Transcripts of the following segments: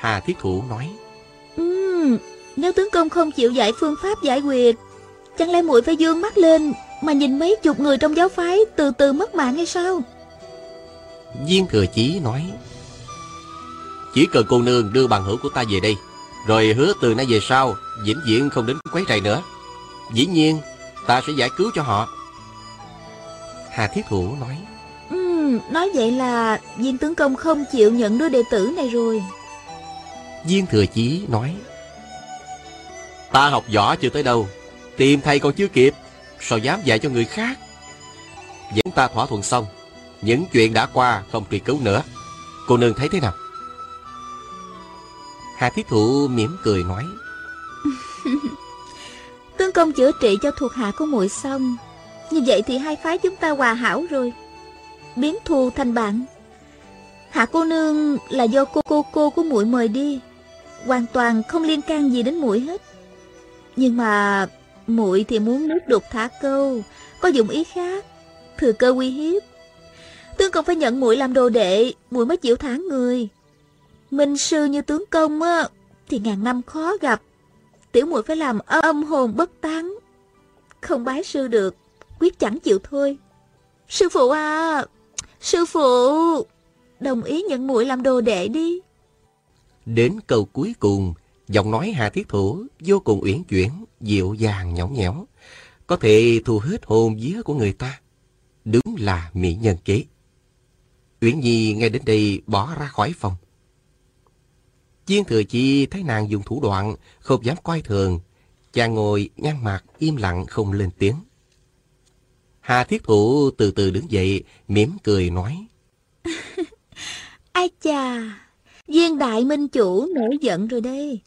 Hà Thiết Thủ nói. Ừm, nếu tướng công không chịu dạy phương pháp giải quyết, chẳng lẽ muội phải dương mắt lên mà nhìn mấy chục người trong giáo phái từ từ mất mạng hay sao? Viên Thừa Chí nói. Chỉ cần cô nương đưa bằng hữu của ta về đây, rồi hứa từ nay về sau, vĩnh viễn không đến quấy rầy nữa. Dĩ nhiên, ta sẽ giải cứu cho họ. Hà Thiết Thủ nói. Ừm, nói vậy là viên tướng công không chịu nhận đứa đệ tử này rồi. Viên Thừa Chí nói. Ta học võ chưa tới đâu, tìm thầy còn chưa kịp, sao dám dạy cho người khác. Vẫn ta thỏa thuận xong, những chuyện đã qua không truy cứu nữa. Cô nương thấy thế nào? Hà Thiết Thụ mỉm cười nói. Tướng công chữa trị cho thuộc hạ của muội xong, như vậy thì hai phái chúng ta hòa hảo rồi, biến thù thành bạn. Hạ cô nương là do cô cô cô của muội mời đi, hoàn toàn không liên can gì đến muội hết. Nhưng mà muội thì muốn nước đục thả câu, có dụng ý khác, thừa cơ uy hiếp. Tướng công phải nhận muội làm đồ đệ, muội mới chịu thả người. Minh sư như tướng công á, thì ngàn năm khó gặp. Tiểu muội phải làm âm hồn bất tán. Không bái sư được, quyết chẳng chịu thôi. Sư phụ à, sư phụ, đồng ý nhận muội làm đồ đệ đi. Đến câu cuối cùng, giọng nói Hà Thiết Thủ vô cùng uyển chuyển, dịu dàng nhõng nhẽo, có thể thu hết hồn vía của người ta. Đúng là mỹ nhân kế. Uyển Nhi ngay đến đây bỏ ra khỏi phòng. Chiên Thừa Chi thấy nàng dùng thủ đoạn, không dám coi thường. Chàng ngồi nhăn mặt im lặng không lên tiếng. Hà Thiết Thủ từ từ đứng dậy, mỉm cười nói. Ai chà, viên đại minh chủ nổi giận rồi đây.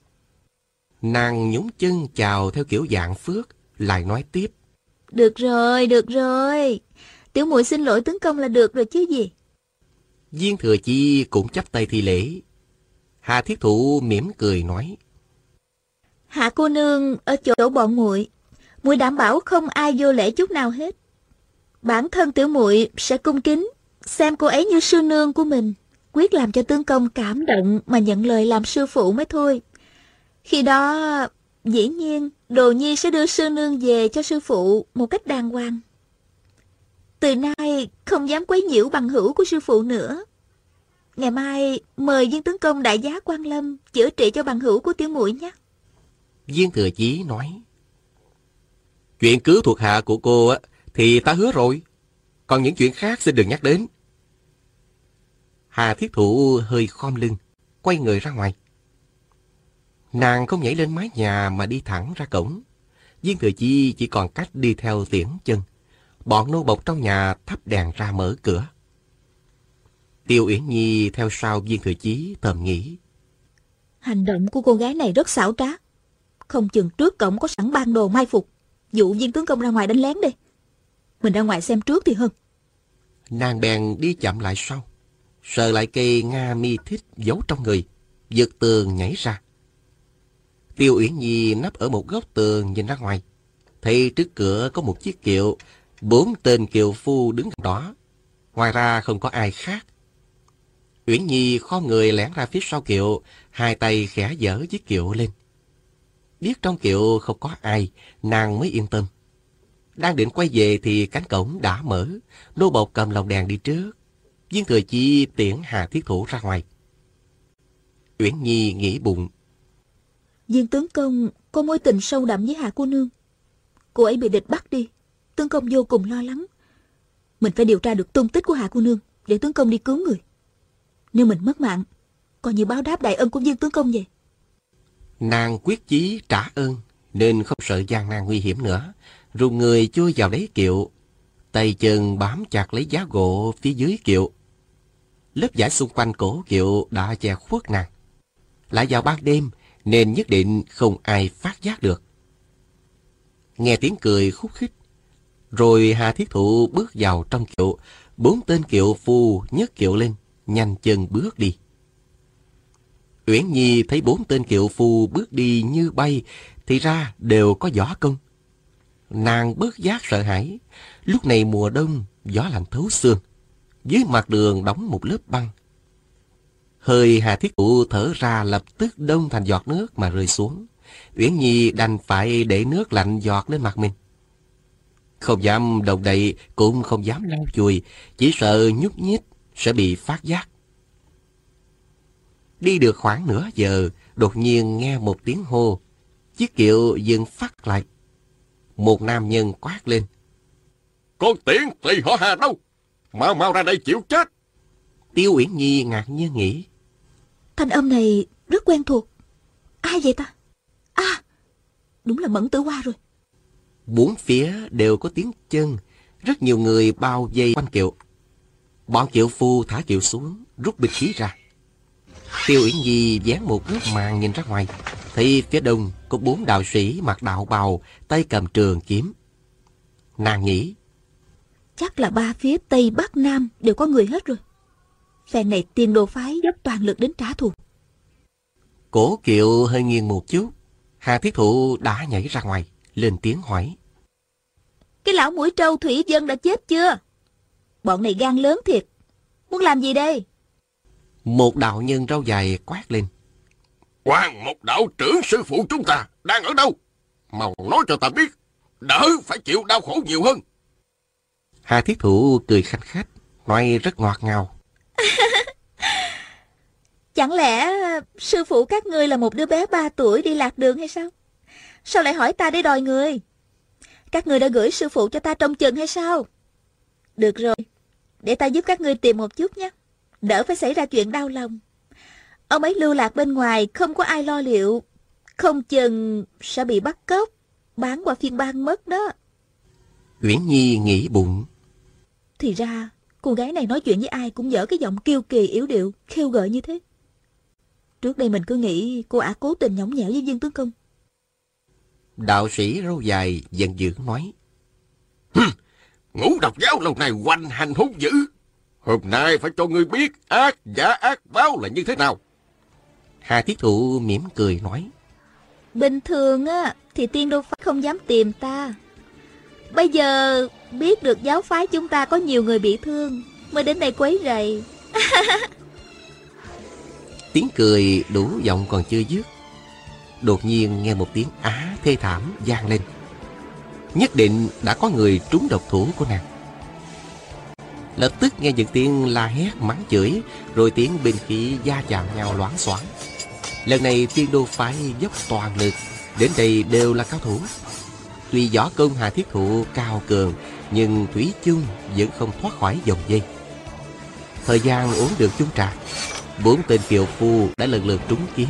Nàng nhún chân chào theo kiểu dạng phước, lại nói tiếp. Được rồi, được rồi. Tiểu muội xin lỗi tướng công là được rồi chứ gì. Viên Thừa Chi cũng chấp tay thi lễ. Hà Thiết Thụ mỉm cười nói. Hạ cô nương ở chỗ bọn muội, muội đảm bảo không ai vô lễ chút nào hết. Bản thân tiểu muội sẽ cung kính, xem cô ấy như sư nương của mình, quyết làm cho tướng công cảm động mà nhận lời làm sư phụ mới thôi. Khi đó, dĩ nhiên, Đồ Nhi sẽ đưa sư nương về cho sư phụ một cách đàng hoàng. Từ nay, không dám quấy nhiễu bằng hữu của sư phụ nữa. Ngày mai, mời viên tướng công đại giá quan lâm chữa trị cho bằng hữu của tiểu muội nhé. Viên Thừa Chí nói. Chuyện cứu thuộc hạ của cô thì ta hứa rồi. Còn những chuyện khác xin đừng nhắc đến. Hà Thiết Thụ hơi khom lưng, quay người ra ngoài. Nàng không nhảy lên mái nhà mà đi thẳng ra cổng. Viên Thừa Chi chỉ còn cách đi theo tiễn chân. Bọn nô bộc trong nhà thắp đèn ra mở cửa. Tiêu Uyển Nhi theo sau Viên Thừa Chí thầm nghĩ. Hành động của cô gái này rất xảo trá. Không chừng trước cổng có sẵn ban đồ mai phục. Dụ viên tướng công ra ngoài đánh lén đi. Mình ra ngoài xem trước thì hơn. Nàng bèn đi chậm lại sau. Sờ lại cây Nga mi thích giấu trong người. Giật tường nhảy ra. Tiêu Uyển Nhi nấp ở một góc tường nhìn ra ngoài. Thấy trước cửa có một chiếc kiệu. Bốn tên kiệu phu đứng đó. Ngoài ra không có ai khác. Uyển Nhi khom người lẻn ra phía sau kiệu, hai tay khẽ dở chiếc kiệu lên. Biết trong kiệu không có ai, nàng mới yên tâm. Đang định quay về thì cánh cổng đã mở, nô bộc cầm lồng đèn đi trước. Viên Thừa Chi tiễn Hà Thiết Thủ ra ngoài. Uyển Nhi nghĩ bụng. Viên tướng công có mối tình sâu đậm với Hạ cô nương. Cô ấy bị địch bắt đi, tướng công vô cùng lo lắng. Mình phải điều tra được tung tích của Hạ cô nương để tướng công đi cứu người. Nếu mình mất mạng, coi như báo đáp đại ân của viên tướng công vậy. Nàng quyết chí trả ơn, nên không sợ gian nan nguy hiểm nữa. Rùng người chui vào đáy kiệu, tay chân bám chặt lấy giá gỗ phía dưới kiệu. Lớp vải xung quanh cổ kiệu đã che khuất nàng. Lại vào ban đêm, nên nhất định không ai phát giác được. Nghe tiếng cười khúc khích, rồi Hà Thiết Thụ bước vào trong kiệu, bốn tên kiệu phu nhấc kiệu lên, nhanh chân bước đi. Uyển Nhi thấy bốn tên kiệu phu bước đi như bay, thì ra đều có võ công. Nàng bớt giác sợ hãi, lúc này mùa đông, gió lạnh thấu xương, dưới mặt đường đóng một lớp băng. Hơi Hà Thiết Thụ thở ra lập tức đông thành giọt nước mà rơi xuống. Uyển Nhi đành phải để nước lạnh giọt lên mặt mình. Không dám động đậy, cũng không dám lau chùi, chỉ sợ nhúc nhích sẽ bị phát giác. Đi được khoảng nửa giờ, đột nhiên nghe một tiếng hô. Chiếc kiệu dừng phát lại. Một nam nhân quát lên. Con tiện tỳ họ hà đâu? Mau mau ra đây chịu chết. Tiêu Uyển Nhi ngạc nhiên nghĩ. Thanh âm này rất quen thuộc. Ai vậy ta? À, đúng là Mẫn Tử Hoa rồi. Bốn phía đều có tiếng chân, rất nhiều người bao vây quanh kiệu. Bọn kiệu phu thả kiệu xuống, rút bịch khí ra. Tiêu Uyển Nhi dán một góc màn nhìn ra ngoài, thấy phía đông có bốn đạo sĩ mặc đạo bào, tay cầm trường kiếm. Nàng nghĩ, chắc là ba phía Tây Bắc Nam đều có người hết rồi. Phe này tiền đồ phái dốc toàn lực đến trả thù. Cổ kiệu hơi nghiêng một chút, Hà Thiết Thụ đã nhảy ra ngoài, lên tiếng hỏi. Cái lão mũi trâu thủy dân đã chết chưa? Bọn này gan lớn thiệt. Muốn làm gì đây? Một đạo nhân râu dài quát lên. Hoàng một đạo trưởng sư phụ chúng ta đang ở đâu? Mau nói cho ta biết. Đỡ phải chịu đau khổ nhiều hơn. Hà Thiết Thụ cười khanh khách, nói rất ngọt ngào. Chẳng lẽ sư phụ các ngươi là một đứa bé ba tuổi đi lạc đường hay sao? Sao lại hỏi ta để đòi người? Các ngươi đã gửi sư phụ cho ta trông chừng hay sao? Được rồi, để ta giúp các ngươi tìm một chút nhé. Đỡ phải xảy ra chuyện đau lòng. Ông ấy lưu lạc bên ngoài không có ai lo liệu. Không chừng sẽ bị bắt cóc, bán qua phiên bang mất đó. Uyển Nhi nghĩ bụng. Thì ra, cô gái này nói chuyện với ai cũng dở cái giọng kiêu kỳ yếu điệu, khêu gợi như thế. Trước đây mình cứ nghĩ cô ả cố tình nhõng nhẽo với viên tướng công. Đạo sĩ râu dài giận dữ nói. Ngũ độc giáo lâu nay hoành hành hung dữ. Hôm nay phải cho ngươi biết ác giả ác báo là như thế nào. Hà Thiết Thụ mỉm cười nói. Bình thường á, thì tiên đô phái không dám tìm ta. Bây giờ biết được giáo phái chúng ta có nhiều người bị thương, mới đến đây quấy rầy. Tiếng cười đủ giọng còn chưa dứt. Đột nhiên nghe một tiếng á thê thảm vang lên. Nhất định đã có người trúng độc thủ của nàng. Lập tức nghe những tiếng la hét mắng chửi, rồi tiếng binh khí da chạm nhau loáng xoáng. Lần này tiên đô phái dốc toàn lực, đến đây đều là cao thủ. Tuy võ công Hà Thiết Thụ cao cường, nhưng Thủy chung vẫn không thoát khỏi dòng dây. Thời gian uống được chung trà, bốn tên kiều phu đã lần lượt trúng kiếm.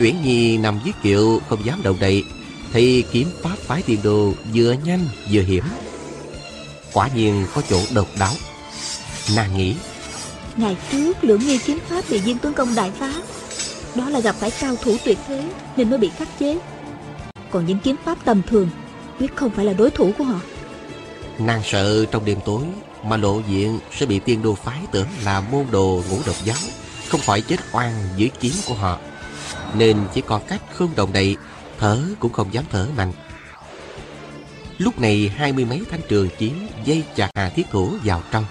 Uyển Nhi nằm dưới kiệu không dám động đậy, thì kiếm pháp phái tiền đồ vừa nhanh vừa hiểm. Quả nhiên có chỗ độc đáo. Nàng nghĩ, Ngày trước lưỡng nghi kiếm pháp bị viên tuấn công đại phá. Đó là gặp phải cao thủ tuyệt thế nên mới bị khắc chế. Còn những kiếm pháp tầm thường quyết không phải là đối thủ của họ. nàng sợ trong đêm tối mà lộ diện sẽ bị tiên đô phái tưởng là môn đồ ngũ độc giáo, không phải chết oan dưới kiếm của họ. Nên chỉ còn cách không động đậy, thở cũng không dám thở mạnh. Lúc này hai mươi mấy thanh trường kiếm dây chặt Hà Thiết Thủ vào trong.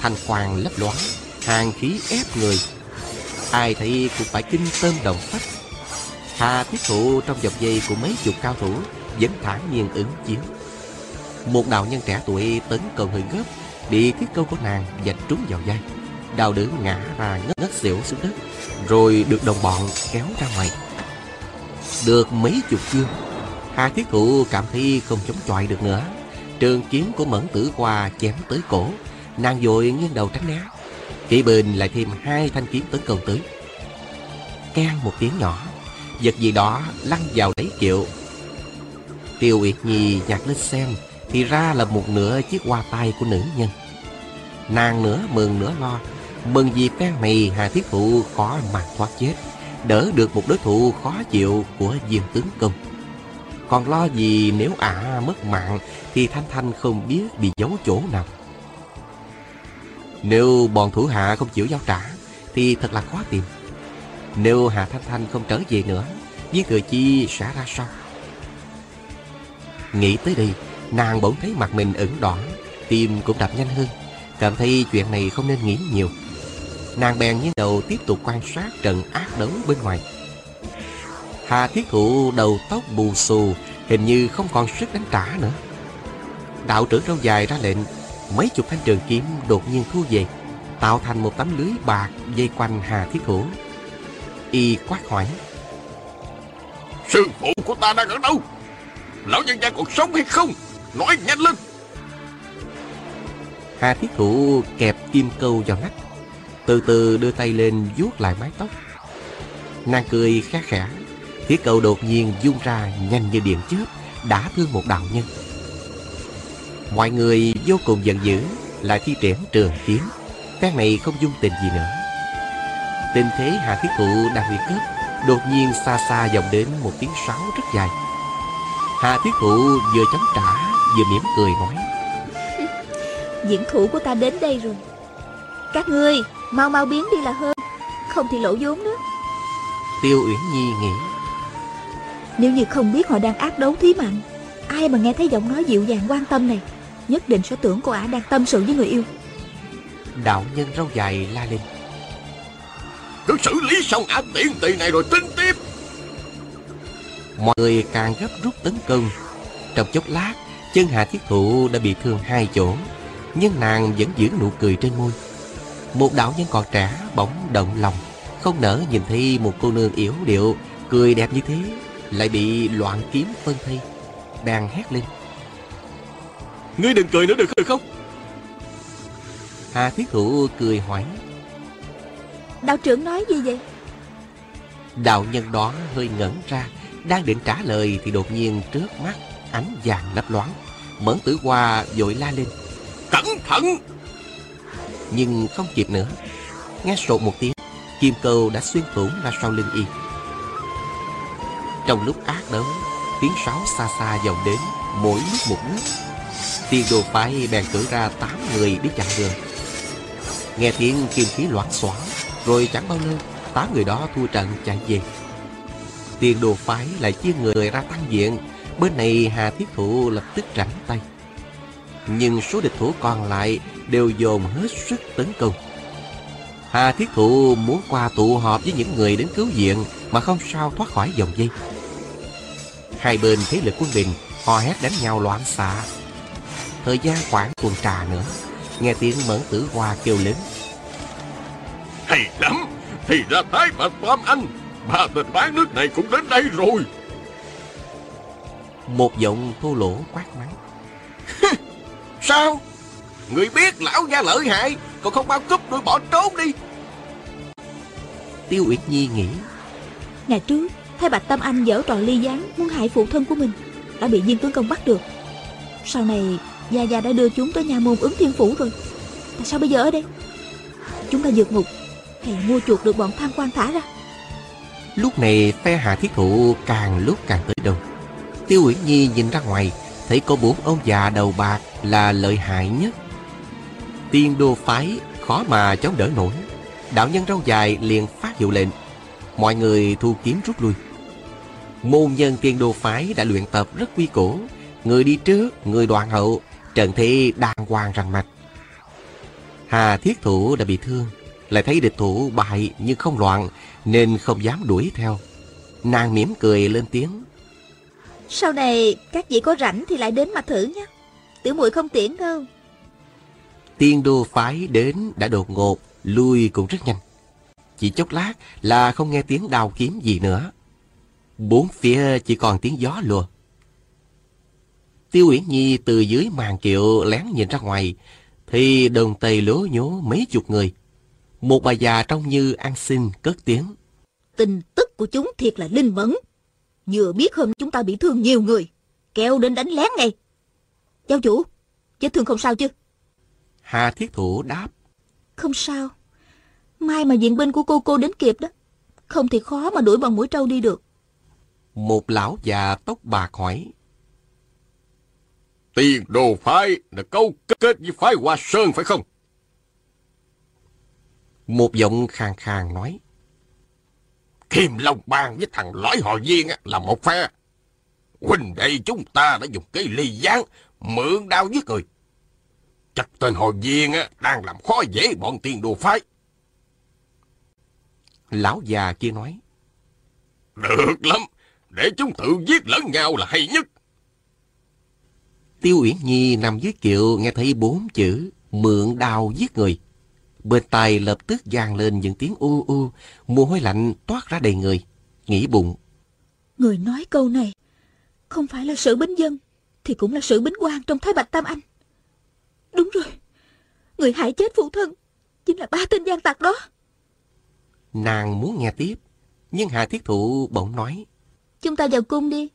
Thanh quang lấp loáng, hàng khí ép người. Ai thấy cũng phải kinh tâm động phách. Hà Thiết Thủ trong dòng dây của mấy chục cao thủ vẫn thản nhiên ứng chiến. Một đạo nhân trẻ tuổi tấn công hơi gấp, bị thiết câu của nàng dạch trúng vào vai. Đào đớn ngã ra ngất ngất xỉu xuống đất, rồi được đồng bọn kéo ra ngoài. Được mấy chục chương, Hà Thiết Thụ cảm thấy không chống chọi được nữa. Trường kiếm của Mẫn Tử Hoa chém tới cổ, nàng vội nghiêng đầu tránh né. Kỵ bên lại thêm hai thanh kiếm tấn công tới. can một tiếng nhỏ, vật gì đó lăn vào đáy kiệu. Tiêu Uyệt Nhi nhặt lên xem, thì ra là một nửa chiếc hoa tai của nữ nhân. Nàng nửa mừng nửa lo, mừng vì phen này Hà Thiết Thụ khó mà thoát chết, đỡ được một đối thủ khó chịu của diêm tướng công. Còn lo gì nếu ả mất mạng thì Thanh Thanh không biết bị giấu chỗ nào. Nếu bọn thủ hạ không chịu giao trả thì thật là khó tìm. Nếu Hà Thanh Thanh không trở về nữa, viên thừa chi sẽ ra sao? Nghĩ tới đây, nàng bỗng thấy mặt mình ửng đỏ, tim cũng đập nhanh hơn, cảm thấy chuyện này không nên nghĩ nhiều. Nàng bèn nghiêng đầu tiếp tục quan sát trận ác đấu bên ngoài Hà thiết thụ đầu tóc bù xù Hình như không còn sức đánh trả nữa Đạo trưởng râu dài ra lệnh Mấy chục thanh trường kiếm đột nhiên thu về Tạo thành một tấm lưới bạc dây quanh Hà thiết thủ Y quát hỏi. Sư phụ của ta đang ở đâu? Lão nhân gia còn sống hay không? Nói nhanh lên. Hà thiết thủ kẹp kim câu vào nách Từ từ đưa tay lên vuốt lại mái tóc. Nàng cười khá khẽ Thiết câu đột nhiên dung ra nhanh như điện chớp Đã thương một đạo nhân. Mọi người vô cùng giận dữ Lại thi triển trường kiếm. Phen này không dung tình gì nữa Tình thế Hà Thiết Thụ đang nguy cấp Đột nhiên xa xa vọng đến một tiếng sáo rất dài. Hà Thiết Thụ vừa chống trả Vừa mỉm cười nói. Diễn thủ của ta đến đây rồi. Các ngươi Mau mau biến đi là hơn Không thì lỗ vốn đó Tiêu Uyển Nhi nghĩ. Nếu như không biết họ đang ác đấu thí mạnh Ai mà nghe thấy giọng nói dịu dàng quan tâm này Nhất định sẽ tưởng cô ả đang tâm sự với người yêu. Đạo nhân râu dài la lên Cứ xử lý xong ả tiện tỳ này rồi tính tiếp. Mọi người càng gấp rút tấn công. Trong chốc lát Chân Hà Thiết Thụ đã bị thương hai chỗ Nhưng nàng vẫn giữ nụ cười trên môi. Một đạo nhân còn trẻ bỗng động lòng Không nỡ nhìn thấy một cô nương yếu điệu Cười đẹp như thế Lại bị loạn kiếm phân thây Bèn hét lên. Ngươi đừng cười nữa được không? Hà Thiết Thụ cười hỏi Đạo trưởng nói gì vậy? Đạo nhân đó hơi ngẩn ra, Đang định trả lời thì đột nhiên trước mắt Ánh vàng lấp loáng, Mẫn tử hoa vội la lên. Cẩn thận! Nhưng không kịp nữa. Nghe sột một tiếng Kim câu đã xuyên thủng ra sau lưng y. Trong lúc ác đấu, Tiếng sáo xa xa vọng đến Mỗi lúc một nước Tiên đồ phái bèn cử ra tám người đi chặn đường. Nghe tiếng kim khí loạn xóa rồi chẳng bao lâu, Tám người đó thua trận chạy về. Tiền đồ phái lại chia người ra tăng diện, Bên này Hà Thiết Thụ lập tức rảnh tay. Nhưng số địch thủ còn lại Đều dồn hết sức tấn công. Hà Thiết Thụ muốn qua tụ họp với những người đến cứu viện Mà không sao thoát khỏi dòng dây. Hai bên thế lực quân bình, Hò hét đánh nhau loạn xạ. Thời gian khoảng tuần trà nữa, Nghe tiếng mẫn tử hoa kêu lớn. Hay lắm. Thì ra thái bạch Tam Anh Ba tên bán nước này cũng đến đây rồi. Một giọng thô lỗ quát mắng. Sao? Người biết lão gia lợi hại Còn không bao cúp đuổi bỏ trốn đi. Tiêu Uyển Nhi nghĩ. Ngày trước Thái Bạch Tâm Anh dở trò ly gián Muốn hại phụ thân của mình Đã bị viên tướng công bắt được. Sau này Gia Gia đã đưa chúng tới nhà môn ứng thiên phủ rồi. Tại sao bây giờ ở đây? Chúng ta vượt ngục thì mua chuộc được bọn tham quan thả ra. Lúc này phe Hà Thiết Thụ càng lúc càng tới đông. Tiêu Uyển Nhi nhìn ra ngoài Thấy có bốn ông già đầu bạc là lợi hại nhất. Tiên đô phái khó mà chống đỡ nổi. Đạo nhân râu dài liền phát hiệu lệnh. Mọi người thu kiếm rút lui. Môn nhân tiên đô phái đã luyện tập rất quy củ Người đi trước, người đoàn hậu Trận thị đàng hoàng rành mạch. Hà thiết thủ đã bị thương. Lại thấy địch thủ bại nhưng không loạn Nên không dám đuổi theo. Nàng mỉm cười lên tiếng. Sau này các vị có rảnh thì lại đến mà thử nhé. Tiểu muội không tiễn đâu. Tiên đô phái đến đã đột ngột Lui cũng rất nhanh. Chỉ chốc lát là không nghe tiếng đào kiếm gì nữa. Bốn phía chỉ còn tiếng gió lùa. Tiêu Uyển Nhi từ dưới màn kiệu lén nhìn ra ngoài, thì đồng tây lố nhố mấy chục người. Một bà già trông như ăn xin cất tiếng. Tin tức của chúng thiệt là linh mẫn Vừa biết hôm chúng ta bị thương nhiều người Kéo đến đánh lén ngay Giáo chủ Vết thương không sao chứ Hà Thiết Thủ đáp. Không sao Mai mà viện binh của cô cô đến kịp đó Không thì khó mà đuổi bằng mũi trâu đi được Một lão già tóc bạc hỏi. Tiền đồ phái là câu kết với phái Hoa Sơn phải không? Một giọng khàn khàn nói. Kim Long Bang với thằng lõi họ viên là một phe. Huynh đệ chúng ta đã dùng cái ly gián mượn đao giết người. Chắc tên họ viên đang làm khó dễ bọn tiền đồ phái. Lão già kia nói. Được lắm, để chúng tự giết lẫn nhau là hay nhất. Tiêu Uyển Nhi nằm dưới kiệu nghe thấy bốn chữ mượn đào giết người. Bên tai lập tức vang lên những tiếng u u, mồ hôi lạnh toát ra đầy người. Nghĩ bụng. Người nói câu này, không phải là sự bính dân, thì cũng là sự bính quan trong Thái Bạch Tam Anh. Đúng rồi, người hại chết phụ thân, chính là ba tên gian tặc đó. Nàng muốn nghe tiếp, nhưng Hạ Thiết Thụ bỗng nói. Chúng ta vào cung đi,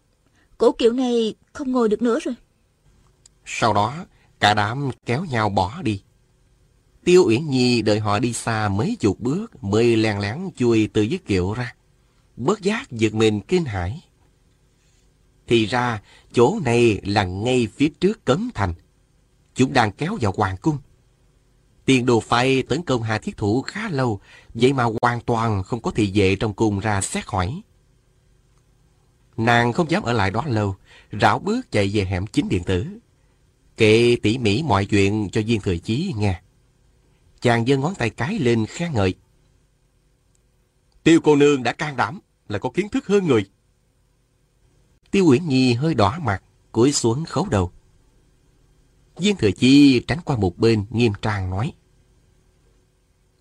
cổ kiệu này không ngồi được nữa rồi. Sau đó, cả đám kéo nhau bỏ đi. Tiêu Uyển Nhi đợi họ đi xa mấy chục bước mới lèn lén chui từ dưới kiệu ra. Bớt giác giật mình kinh hãi. Thì ra, chỗ này là ngay phía trước cấm thành. Chúng đang kéo vào hoàng cung. Tiền đồ phai tấn công Hà Thiết Thủ khá lâu, vậy mà hoàn toàn không có thị vệ trong cung ra xét hỏi. Nàng không dám ở lại đó lâu, rảo bước chạy về hẻm chính điện tử. Kệ tỉ mỉ mọi chuyện cho viên thừa chí nghe. Chàng giơ ngón tay cái lên khen ngợi. Tiêu cô nương đã can đảm, là có kiến thức hơn người. Tiêu Uyển Nhi hơi đỏ mặt, cúi xuống khấu đầu. Viên Thừa Chi tránh qua một bên, nghiêm trang nói.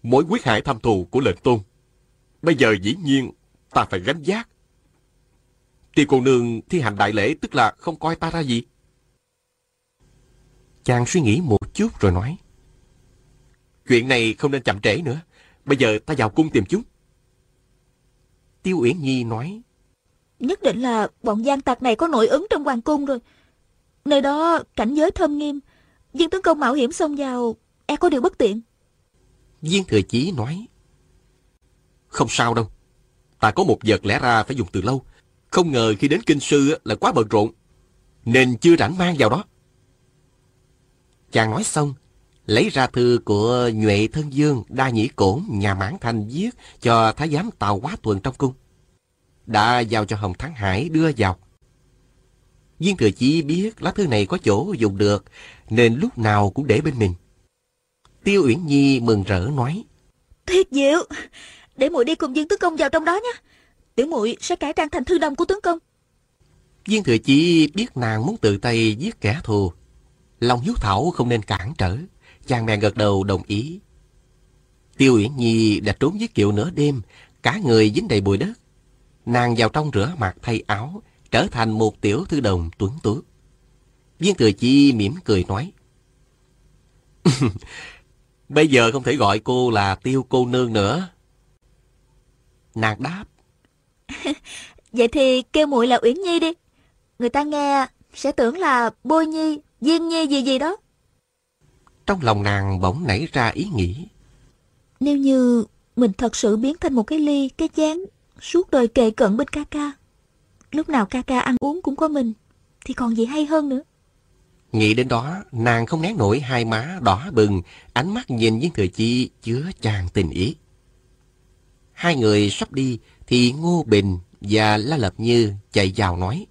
Mối quyết hại thâm thù của lệnh tôn. Bây giờ dĩ nhiên ta phải gánh giác. Tiêu cô nương thi hành đại lễ tức là không coi ta ra gì. Chàng suy nghĩ một chút rồi nói. Chuyện này không nên chậm trễ nữa. Bây giờ ta vào cung tìm chúng. Tiêu Uyển Nhi nói. Nhất định là bọn gian tặc này có nội ứng trong hoàng cung rồi. Nơi đó cảnh giới thâm nghiêm. Viên tấn công mạo hiểm xông vào, e có điều bất tiện. Viên Thừa Chí nói. Không sao đâu. Ta có một vật lẽ ra phải dùng từ lâu. Không ngờ khi đến kinh sư là quá bận rộn. Nên chưa rảnh mang vào đó. Chàng nói xong, lấy ra thư của Nhuệ Thân Dương Đa Nhĩ Cổn nhà Mãn Thành viết cho Thái giám Tàu Quá Tuần trong cung. Đã giao cho Hồng Thắng Hải đưa vào. Viên Thừa Chí biết lá thư này có chỗ dùng được, nên lúc nào cũng để bên mình. Tiêu Uyển Nhi mừng rỡ nói. Thiệt diệu, để muội đi cùng Dương Tướng Công vào trong đó nhé. Tiểu muội sẽ cải trang thành thư đồng của tướng công. Viên Thừa Chí biết nàng muốn tự tay giết kẻ thù. Lòng hiếu thảo không nên cản trở. Chàng bèn gật đầu đồng ý. Tiêu Uyển Nhi đã trốn với Kiều nửa đêm, cả người dính đầy bụi đất. Nàng vào trong rửa mặt thay áo, trở thành một tiểu thư đồng tuấn tú. Viên Thừa Chi mỉm cười nói. Bây giờ không thể gọi cô là tiêu cô nương nữa. Nàng đáp. Vậy thì kêu muội là Uyển Nhi đi. Người ta nghe sẽ tưởng là Bôi Nhi, Viên Nhi gì gì đó. Trong lòng nàng bỗng nảy ra ý nghĩ. Nếu như mình thật sự biến thành một cái ly, cái chén, suốt đời kề cận bên ca ca. Lúc nào ca ca ăn uống cũng có mình, thì còn gì hay hơn nữa. Nghĩ đến đó, nàng không nén nổi hai má đỏ bừng, ánh mắt nhìn viên thừa chi chứa tràn tình ý. Hai người sắp đi, thì Ngô Bình và La Lập Như chạy vào nói.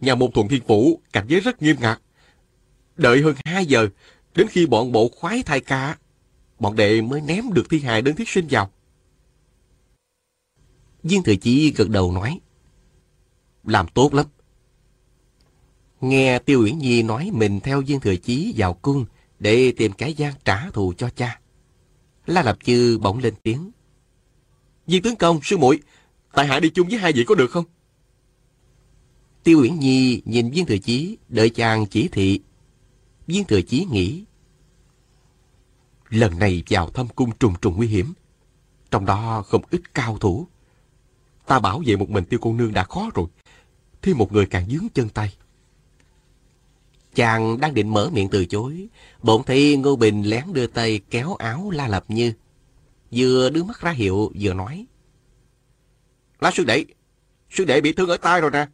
Nhà môn thuận thiên phủ, cảnh giới rất nghiêm ngặt. Đợi hơn 2 giờ, đến khi bọn bộ khoái thai ca, bọn đệ mới ném được thi hài đơn thiết sinh vào. Viên Thừa Chí gật đầu nói. Làm tốt lắm. Nghe Tiêu Uyển Nhi nói mình theo Viên Thừa Chí vào cung để tìm cái gian trả thù cho cha. La Lập Chư bỗng lên tiếng. Viên tướng công, sư muội tại hạ đi chung với hai vị có được không? Tiêu Uyển Nhi nhìn Viên Thừa Chí, đợi chàng chỉ thị. Viên Thừa Chí nghĩ. Lần này vào thâm cung trùng trùng nguy hiểm. Trong đó không ít cao thủ. Ta bảo vệ một mình tiêu cô nương đã khó rồi. Thêm một người càng dướng chân tay. Chàng đang định mở miệng từ chối. Bỗng thấy Ngô Bình lén đưa tay kéo áo La Lập Như. Vừa đưa mắt ra hiệu vừa nói. La sư đệ, sư đệ bị thương ở tay rồi nè.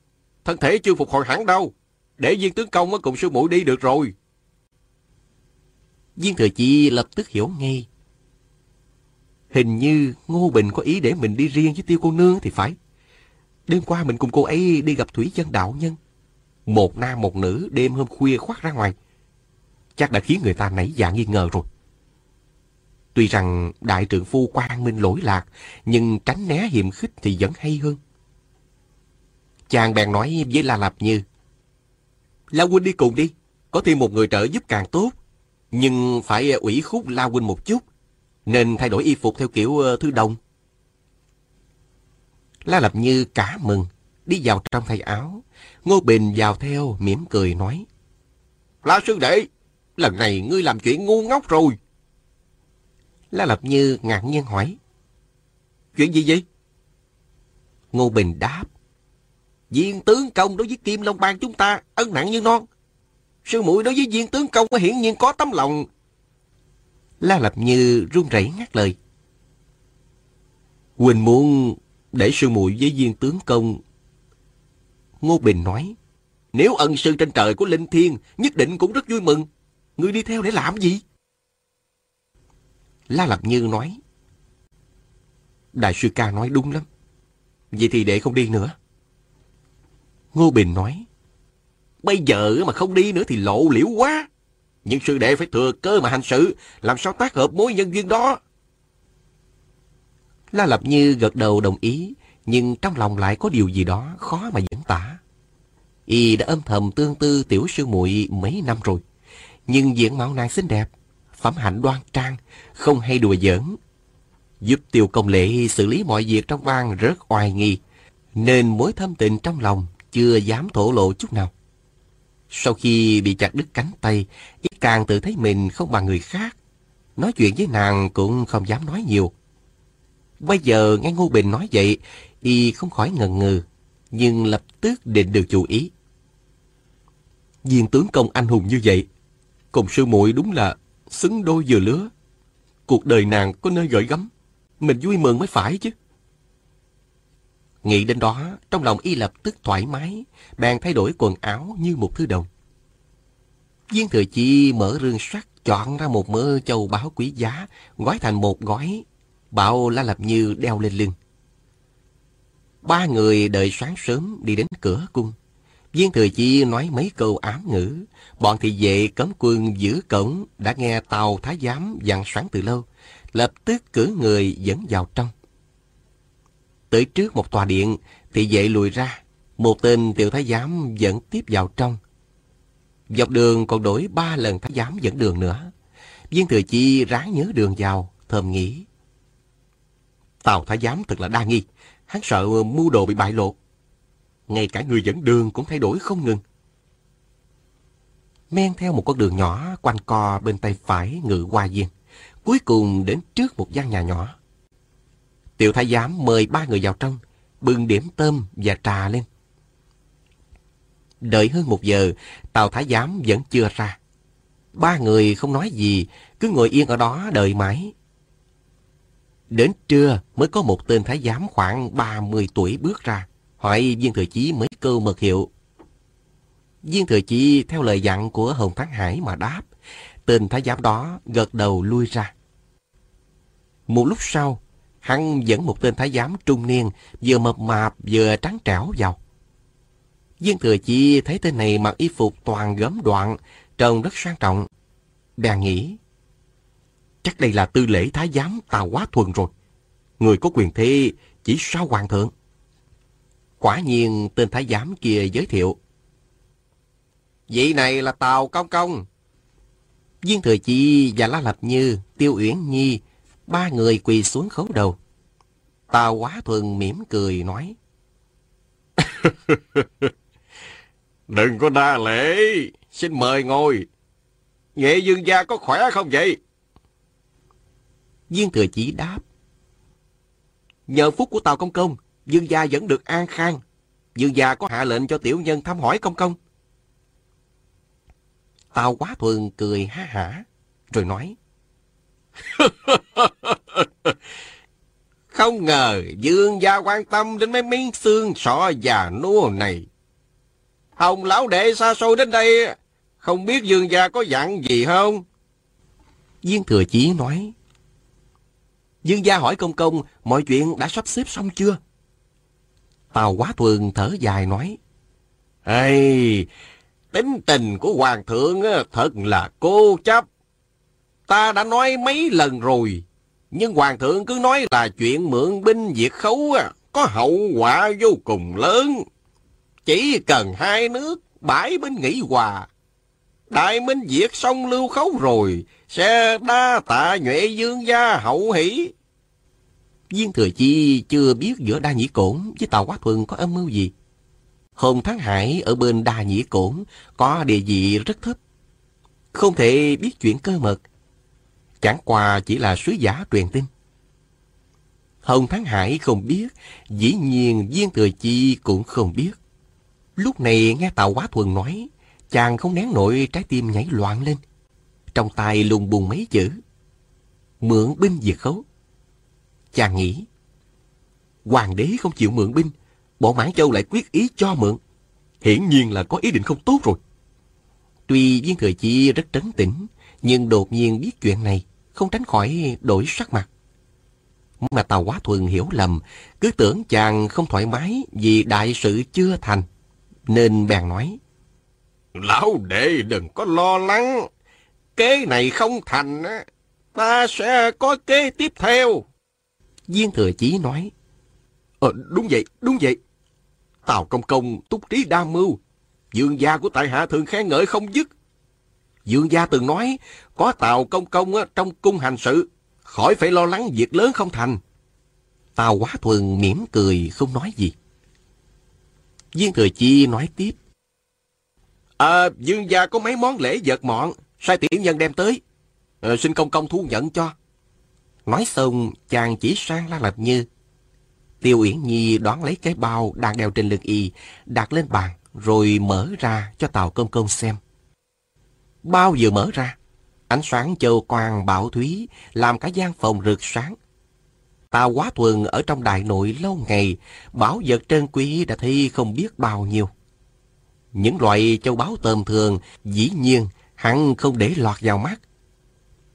Thân thể chưa phục hồi hẳn đâu. Để viên tướng công cùng sư muội đi được rồi. Viên thừa chi lập tức hiểu ngay. Hình như Ngô Bình có ý để mình đi riêng với tiêu cô nương thì phải. Đêm qua mình cùng cô ấy đi gặp thủy dân đạo nhân. Một nam một nữ đêm hôm khuya khoác ra ngoài. Chắc đã khiến người ta nảy dạ nghi ngờ rồi. Tuy rằng đại trưởng phu quang minh lỗi lạc, nhưng tránh né hiểm khích thì vẫn hay hơn. Chàng bèn nói với La Lạp Như, La Huynh đi cùng đi, có thêm một người trợ giúp càng tốt, nhưng phải ờ, ủy khúc La Huynh một chút, nên thay đổi y phục theo kiểu ờ, thư đồng. La lập Như cả mừng, đi vào trong thay áo. Ngô Bình vào theo, mỉm cười nói. La sư đệ, lần này ngươi làm chuyện ngu ngốc rồi. La Lập Như ngạc nhiên hỏi. Chuyện gì vậy? Ngô Bình đáp. Viên tướng công đối với Kim Long Bang chúng ta ân nặng như non. Sư muội đối với viên tướng công hiển nhiên có tấm lòng. La Lập Như run rẩy ngắt lời. Quỳnh muốn để sư muội với viên tướng công. Ngô Bình nói. Nếu ân sư trên trời của Linh Thiên, nhất định cũng rất vui mừng. Ngươi đi theo để làm gì? La Lập Như nói. Đại sư ca nói đúng lắm. Vậy thì để không đi nữa. Ngô Bình nói. Bây giờ mà không đi nữa thì lộ liễu quá. Nhưng sư đệ phải thừa cơ mà hành sự, làm sao tác hợp mối nhân duyên đó. La Lập Như gật đầu đồng ý, nhưng trong lòng lại có điều gì đó khó mà diễn tả. Y đã âm thầm tương tư tiểu sư muội mấy năm rồi, nhưng diện mạo nàng xinh đẹp, phẩm hạnh đoan trang, không hay đùa giỡn. Giúp tiêu công lệ xử lý mọi việc trong bang rất oai nghi, nên mối thâm tình trong lòng chưa dám thổ lộ chút nào. Sau khi bị chặt đứt cánh tay, y càng tự thấy mình không bằng người khác. Nói chuyện với nàng cũng không dám nói nhiều. Bây giờ nghe Ngô Bình nói vậy, y không khỏi ngần ngừ, nhưng lập tức định được chú ý. Viên tướng công anh hùng như vậy, cùng sư muội đúng là xứng đôi vừa lứa. Cuộc đời nàng có nơi gửi gắm, mình vui mừng mới phải chứ. Nghĩ đến đó, trong lòng y lập tức thoải mái, bèn thay đổi quần áo như một thứ đồng. Viên thừa chi mở rương sắt, chọn ra một mớ châu báu quý giá, gói thành một gói, bảo La Lập Như đeo lên lưng. Ba người đợi sáng sớm đi đến cửa cung. Viên Thừa Chi nói mấy câu ám ngữ. Bọn thị vệ cấm quân giữ cổng đã nghe tàu thái giám dặn sáng từ lâu. Lập tức cử người dẫn vào trong. Tới trước một tòa điện, thị vệ lùi ra. Một tên tiểu thái giám dẫn tiếp vào trong. Dọc đường còn đổi ba lần thái giám dẫn đường nữa. Viên Thừa Chi ráng nhớ đường vào, thầm nghĩ. Tàu thái giám thật là đa nghi. Hắn sợ mưu đồ bị bại lộ. Ngay cả người dẫn đường cũng thay đổi không ngừng. Men theo một con đường nhỏ quanh co bên tay phải ngự hoa viên. Cuối cùng đến trước một gian nhà nhỏ. Tiểu thái giám mời ba người vào trong, bưng điểm tôm và trà lên. Đợi hơn một giờ, tàu thái giám vẫn chưa ra. Ba người không nói gì, cứ ngồi yên ở đó đợi mãi. Đến trưa mới có một tên thái giám khoảng 30 tuổi bước ra, hỏi viên thừa chí mấy câu mật hiệu. Viên thừa chí theo lời dặn của Hồng Thắng Hải mà đáp, tên thái giám đó gật đầu lui ra. Một lúc sau, hắn dẫn một tên thái giám trung niên, vừa mập mạp vừa trắng trẻo vào. Viên thừa chi thấy tên này mặc y phục toàn gấm đoạn, trông rất sang trọng. Bèn nghĩ, chắc đây là tư lễ thái giám Tào Quá Thuần rồi. Người có quyền thế chỉ sao hoàng thượng. Quả nhiên tên thái giám kia giới thiệu. Vị này là Tào Công Công. Viên Thừa Chi và La Lập Như, Tiêu Uyển Nhi, ba người quỳ xuống khấu đầu. Tào Quá Thuần mỉm cười nói. Đừng có đa lễ, xin mời ngồi. Nghệ dương gia có khỏe không vậy? Viên thừa chỉ đáp. Nhờ phúc của Tào Công Công, dương gia vẫn được an khang. Dương gia có hạ lệnh cho tiểu nhân thăm hỏi Công Công. Tào quá thường cười ha hả, rồi nói. Không ngờ dương gia quan tâm đến mấy miếng xương sọ già nua này. Hồng lão đệ xa xôi đến đây, không biết dương gia có dặn gì không? Viên thừa chí nói. Dương gia hỏi công công, mọi chuyện đã sắp xếp xong chưa? Tào quá thường thở dài nói. Ê, tính tình của hoàng thượng thật là cố chấp. Ta đã nói mấy lần rồi, nhưng Hoàng thượng cứ nói là chuyện mượn binh diệt khấu có hậu quả vô cùng lớn. Chỉ cần hai nước bãi binh nghỉ hòa, Đại Minh diệt xong lưu khấu rồi, sẽ đa tạ nhuệ dương gia hậu hỷ. Viên Thừa Chi chưa biết giữa Đa Nhĩ Cổn với Tào Quá Thuần có âm mưu gì. Hồng Thắng Hải ở bên Đa Nhĩ Cổn có địa vị rất thấp. Không thể biết chuyện cơ mật. Chẳng qua chỉ là sứ giả truyền tin. Hồng Thắng Hải không biết, dĩ nhiên Viên Thừa Chi cũng không biết. Lúc này nghe Tào Quá Thuần nói, chàng không nén nổi trái tim nhảy loạn lên. Trong tay lùng bùng mấy chữ. Mượn binh diệt khấu. Chàng nghĩ, Hoàng đế không chịu mượn binh, bọn Mãn Châu lại quyết ý cho mượn. Hiển nhiên là có ý định không tốt rồi. Tuy viên thừa chi rất trấn tĩnh, nhưng đột nhiên biết chuyện này, không tránh khỏi đổi sắc mặt. Mà Tàu Quá Thuần hiểu lầm, cứ tưởng chàng không thoải mái vì đại sự chưa thành, nên bèn nói. Lão đệ đừng có lo lắng, kế này không thành, ta sẽ có kế tiếp theo. Viên Thừa Chí nói. Ờ, đúng vậy, đúng vậy. Tào Công Công túc trí đa mưu. Dương gia của tại hạ thường khen ngợi không dứt. Dương gia từng nói, có Tào Công Công trong cung hành sự, khỏi phải lo lắng việc lớn không thành. Tào Quá Thuần mỉm cười không nói gì. Viên Thừa Chi nói tiếp. À, Dương gia có mấy món lễ vật mọn, sai tiểu nhân đem tới. À, xin công công thu nhận cho. Nói xong, chàng chỉ sang La Lập Như. Tiêu Uyển Nhi đoán lấy cái bao đang đeo trên lưng y, đặt lên bàn, rồi mở ra cho Tào Công Công xem. Bao vừa mở ra, ánh sáng châu quang bảo thúy làm cả gian phòng rực sáng. Ta Quá Thuần ở trong đại nội lâu ngày, bảo vật trân quý đã thi không biết bao nhiêu. Những loại châu báu tầm thường, dĩ nhiên, hắn không để lọt vào mắt.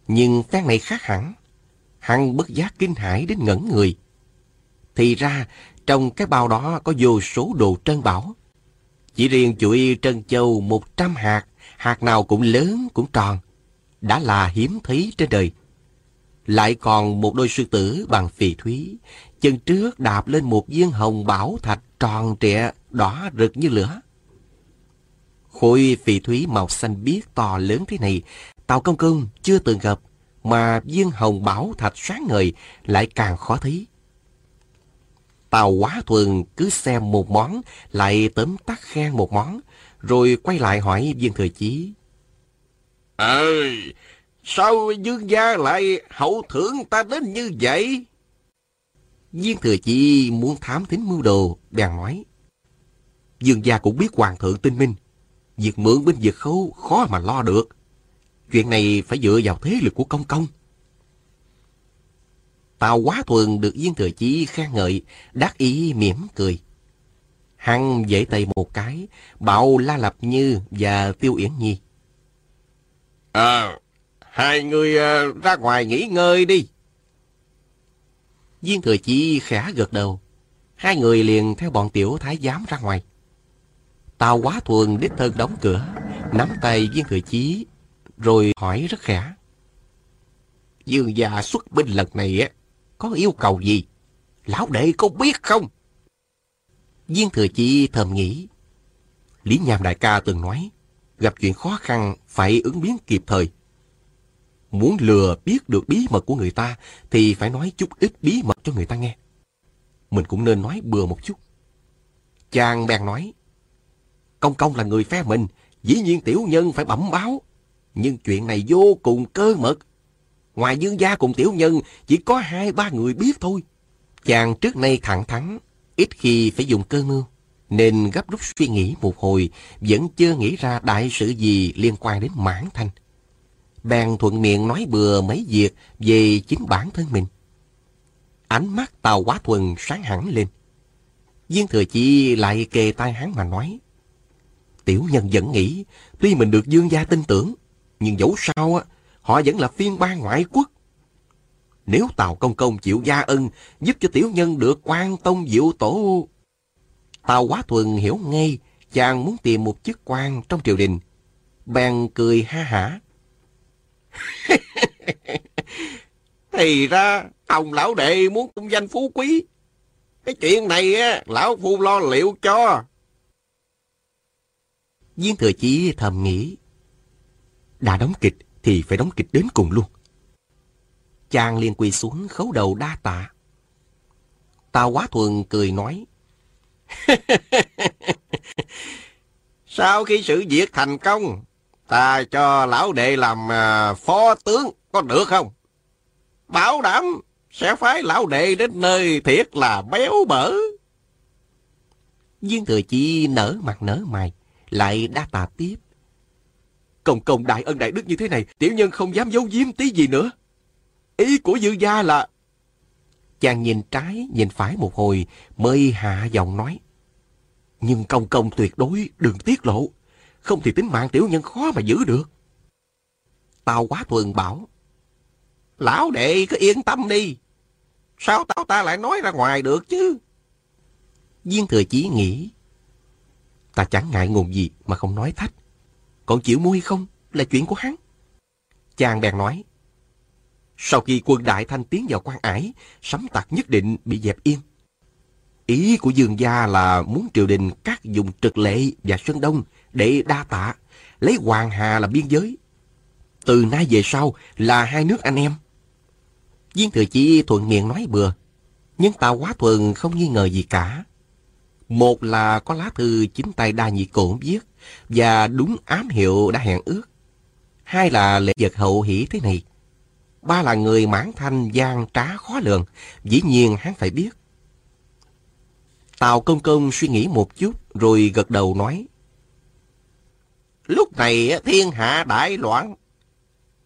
Nhưng phen này khác hẳn. Hắn bất giác kinh hãi đến ngẩn người. Thì ra, trong cái bao đó có vô số đồ trân bảo. Chỉ riêng chuỗi trân châu một trăm hạt, hạt nào cũng lớn cũng tròn. Đã là hiếm thấy trên đời. Lại còn một đôi sư tử bằng phì thúy, chân trước đạp lên một viên hồng bảo thạch tròn trịa, đỏ rực như lửa. Khối phì thúy màu xanh biếc to lớn thế này, Tàu Công Công chưa từng gặp mà viên hồng bảo thạch sáng ngời lại càng khó thấy. tàu quá thường cứ xem một món, lại tấm tắt khen một món, rồi quay lại hỏi viên thừa chí. Ơi, sao dương gia lại hậu thưởng ta đến như vậy? Viên thừa chí muốn thám thính mưu đồ, bèn nói. Dương gia cũng biết hoàng thượng tinh minh, việc mượn binh việc khấu khó mà lo được. Chuyện này phải dựa vào thế lực của công công. Tào quá thuần được viên thừa chí khen ngợi, đắc ý mỉm cười. Hắn dễ tay một cái, bảo La Lập Như và Tiêu Yển Nhi. À, hai người uh, ra ngoài nghỉ ngơi đi. Viên thừa chí khẽ gật đầu. Hai người liền theo bọn tiểu thái giám ra ngoài. Tào quá thuần đích thân đóng cửa, nắm tay viên thừa chí rồi hỏi rất khẽ. Dương gia xuất binh lần này á, có yêu cầu gì? Lão đệ có biết không? Viên thừa chi thầm nghĩ. Lý Nham đại ca từng nói, gặp chuyện khó khăn phải ứng biến kịp thời. Muốn lừa biết được bí mật của người ta thì phải nói chút ít bí mật cho người ta nghe. Mình cũng nên nói bừa một chút. Chàng bèn nói, Công công là người phe mình, dĩ nhiên tiểu nhân phải bẩm báo. Nhưng chuyện này vô cùng cơ mật. Ngoài dương gia cùng tiểu nhân, chỉ có hai ba người biết thôi. Chàng trước nay thẳng thắn, ít khi phải dùng cơ mưu. Nên gấp rút suy nghĩ một hồi, vẫn chưa nghĩ ra đại sự gì liên quan đến mãn thanh. Bèn thuận miệng nói bừa mấy việc về chính bản thân mình. Ánh mắt tàu quá thuần sáng hẳn lên. Viên thừa chi lại kề tai hắn mà nói. Tiểu nhân vẫn nghĩ, tuy mình được dương gia tin tưởng, nhưng dẫu sao á, họ vẫn là phiên bang ngoại quốc. Nếu Tào Công Công chịu gia ân, giúp cho tiểu nhân được quan tông diệu tổ... Tào Quá Thuần hiểu ngay, chàng muốn tìm một chức quan trong triều đình. Bèn cười ha hả. Thì ra, ông lão đệ muốn công danh phú quý. Cái chuyện này á, lão phu lo liệu cho. Viên thừa chí thầm nghĩ. Đã đóng kịch thì phải đóng kịch đến cùng luôn. Chàng liền quỳ xuống khấu đầu đa tạ. Tào quá thuần cười nói. Sau khi sự việc thành công, ta cho lão đệ làm à, phó tướng, có được không? Bảo đảm sẽ phái lão đệ đến nơi thiệt là béo bở. Viên thừa chi nở mặt nở mày, lại đa tạ tiếp. Công công đại ân đại đức như thế này, tiểu nhân không dám giấu giếm tí gì nữa. Ý của dư gia là... Chàng nhìn trái, nhìn phải một hồi, mới hạ giọng nói. Nhưng công công tuyệt đối đừng tiết lộ, không thì tính mạng tiểu nhân khó mà giữ được. Tao quá thuần bảo. Lão đệ cứ yên tâm đi. Sao tao ta lại nói ra ngoài được chứ? Viên thừa chí nghĩ. Ta chẳng ngại ngùng gì mà không nói thách. Còn chịu mua hay không là chuyện của hắn. Chàng bèn nói. Sau khi quân Đại Thanh tiến vào quan ải, sấm tặc nhất định bị dẹp yên. Ý của Dương gia là muốn triều đình các dùng trực lệ và Sơn Đông để đa tạ, lấy Hoàng Hà là biên giới. Từ nay về sau là hai nước anh em. Viên thừa chỉ thuận miệng nói bừa, nhưng Tào Quá Thuần không nghi ngờ gì cả. Một là có lá thư chính tay đa nhị cổn viết và đúng ám hiệu đã hẹn ước. Hai là lễ vật hậu hỷ thế này. Ba là người mãn thanh gian trá khó lường, dĩ nhiên hắn phải biết. Tào Công Công suy nghĩ một chút rồi gật đầu nói. Lúc này thiên hạ đại loạn.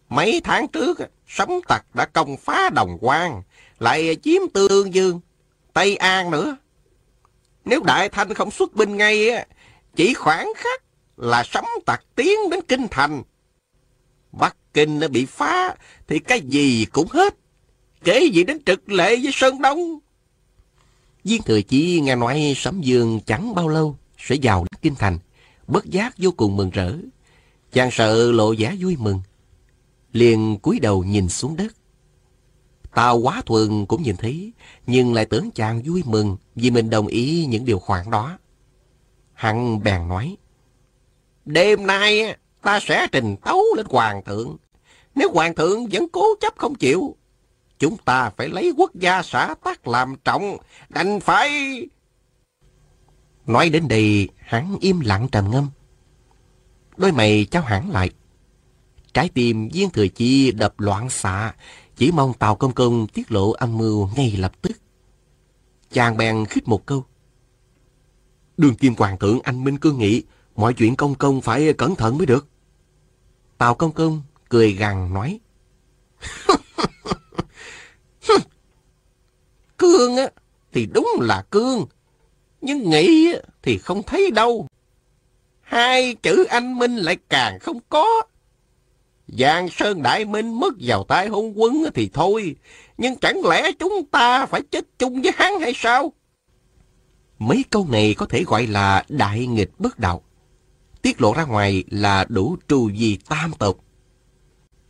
Mấy tháng trước, sấm tặc đã công phá đồng quan, lại chiếm tương dương, Tây An nữa. Nếu Đại Thanh không xuất binh ngay, chỉ khoảng khắc là sấm tặc tiến đến Kinh Thành. bắt. Kinh nó bị phá, thì cái gì cũng hết. Kể gì đến trực lệ với Sơn Đông. Viên thừa Chí nghe nói Sấm Dương chẳng bao lâu sẽ vào đến Kinh Thành, bất giác vô cùng mừng rỡ. Chàng sợ lộ vẻ vui mừng, liền cúi đầu nhìn xuống đất. Tào quá thuần cũng nhìn thấy, nhưng lại tưởng chàng vui mừng vì mình đồng ý những điều khoản đó. Hắn bèn nói, Đêm nay ta sẽ trình tấu lên hoàng thượng. Nếu hoàng thượng vẫn cố chấp không chịu, chúng ta phải lấy quốc gia xã tác làm trọng, đành phải... Nói đến đây, hắn im lặng trầm ngâm. Đôi mày trao hẳn lại. Trái tim viên thừa chi đập loạn xạ, chỉ mong Tàu Công Công tiết lộ âm mưu ngay lập tức. Chàng bèn khích một câu. Đường kim hoàng thượng anh Minh cương nghị, mọi chuyện công công phải cẩn thận mới được. Tàu Công Công cười gằn nói. cương á, thì đúng là cương, nhưng nghĩ thì không thấy đâu. Hai chữ anh Minh lại càng không có. Giang Sơn Đại Minh mất vào tay hôn quân thì thôi, nhưng chẳng lẽ chúng ta phải chết chung với hắn hay sao? Mấy câu này có thể gọi là đại nghịch bất đạo. Tiết lộ ra ngoài là đủ trù gì tam tộc.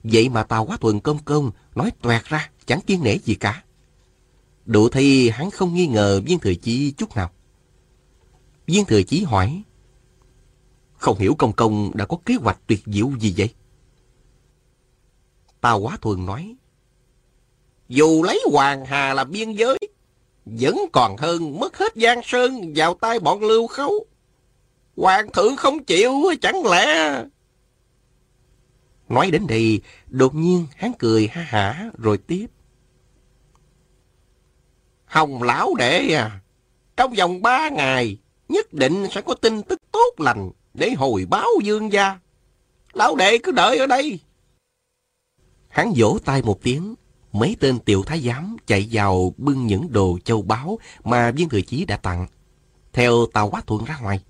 Vậy mà Tàu Quá thuần công công nói toẹt ra, chẳng kiên nể gì cả. Đủ thì hắn không nghi ngờ viên thừa chí chút nào. Viên thừa chí hỏi, không hiểu công công đã có kế hoạch tuyệt diệu gì vậy? Tào Quá Thuần nói, Dù lấy Hoàng Hà là biên giới, vẫn còn hơn mất hết Giang Sơn vào tay bọn lưu khấu. Hoàng thượng không chịu chẳng lẽ... Nói đến đây, đột nhiên hắn cười ha hả rồi tiếp. Hồng lão đệ à, trong vòng ba ngày, nhất định sẽ có tin tức tốt lành để hồi báo dương gia. Lão đệ cứ đợi ở đây. Hắn vỗ tay một tiếng, mấy tên tiểu thái giám chạy vào bưng những đồ châu báu mà viên thừa chí đã tặng, theo tàu quá thuận ra ngoài.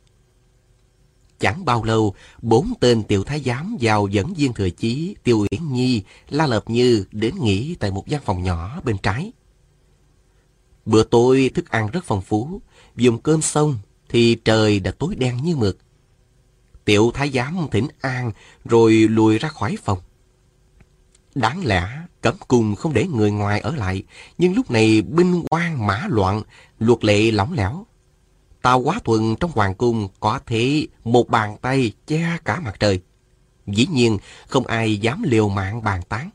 Chẳng bao lâu, bốn tên tiểu thái giám vào dẫn viên thừa chí, tiêu uyển nhi, la lợp như đến nghỉ tại một gian phòng nhỏ bên trái. Bữa tối thức ăn rất phong phú, dùng cơm xong thì trời đã tối đen như mực. Tiểu thái giám thỉnh an rồi lùi ra khỏi phòng. Đáng lẽ cấm cung không để người ngoài ở lại, nhưng lúc này binh quan mã loạn, luật lệ lỏng lẻo. Tào Quá Thuần trong hoàng cung có thể một bàn tay che cả mặt trời. Dĩ nhiên không ai dám liều mạng bàn tán.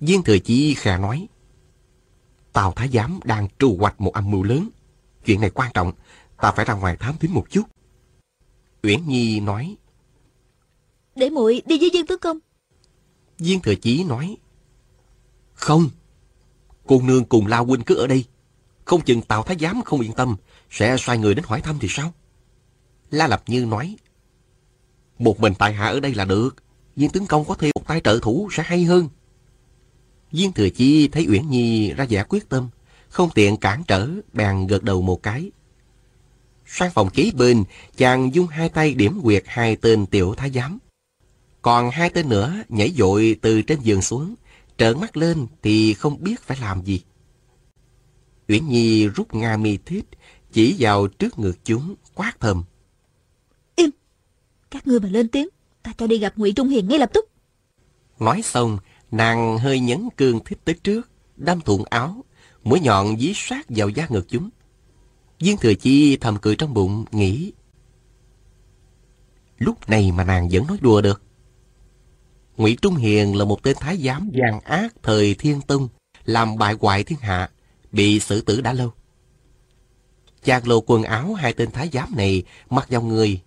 Viên Thừa Chi khẽ nói, Tào Thái Giám đang trù hoạch một âm mưu lớn. Chuyện này quan trọng, ta phải ra ngoài thám thính một chút. Uyển Nhi nói, Để muội đi với Dương Tướng Công. Viên Thừa Chí nói, Không, cô nương cùng Lao Huynh cứ ở đây. Không chừng Tào Thái Giám không yên tâm, sẽ xoay người đến hỏi thăm thì sao? La Lập Như nói, Một mình tại hạ ở đây là được, viên tướng công có thêm một tay trợ thủ sẽ hay hơn. Viên Thừa Chi thấy Uyển Nhi ra vẻ quyết tâm, không tiện cản trở, bèn gật đầu một cái. Sang phòng kế bên, chàng dung hai tay điểm quyệt hai tên tiểu thái giám. Còn hai tên nữa nhảy dội từ trên giường xuống, trợn mắt lên thì không biết phải làm gì. Uyển Nhi rút nga mi thiết, chỉ vào trước ngực chúng, quát thầm. Im! Các ngươi mà lên tiếng, ta cho đi gặp ngụy Trung Hiền ngay lập tức. Nói xong, nàng hơi nhấn cương thiết tới trước, đâm thụng áo, mũi nhọn dí sát vào da ngực chúng. Viên Thừa Chi thầm cười trong bụng, nghĩ. Lúc này mà nàng vẫn nói đùa được. Ngụy Trung Hiền là một tên thái giám gian ác thời Thiên Tông, làm bại hoại thiên hạ, bị xử tử đã lâu. Chàng lộ quần áo hai tên thái giám này mặc vào người.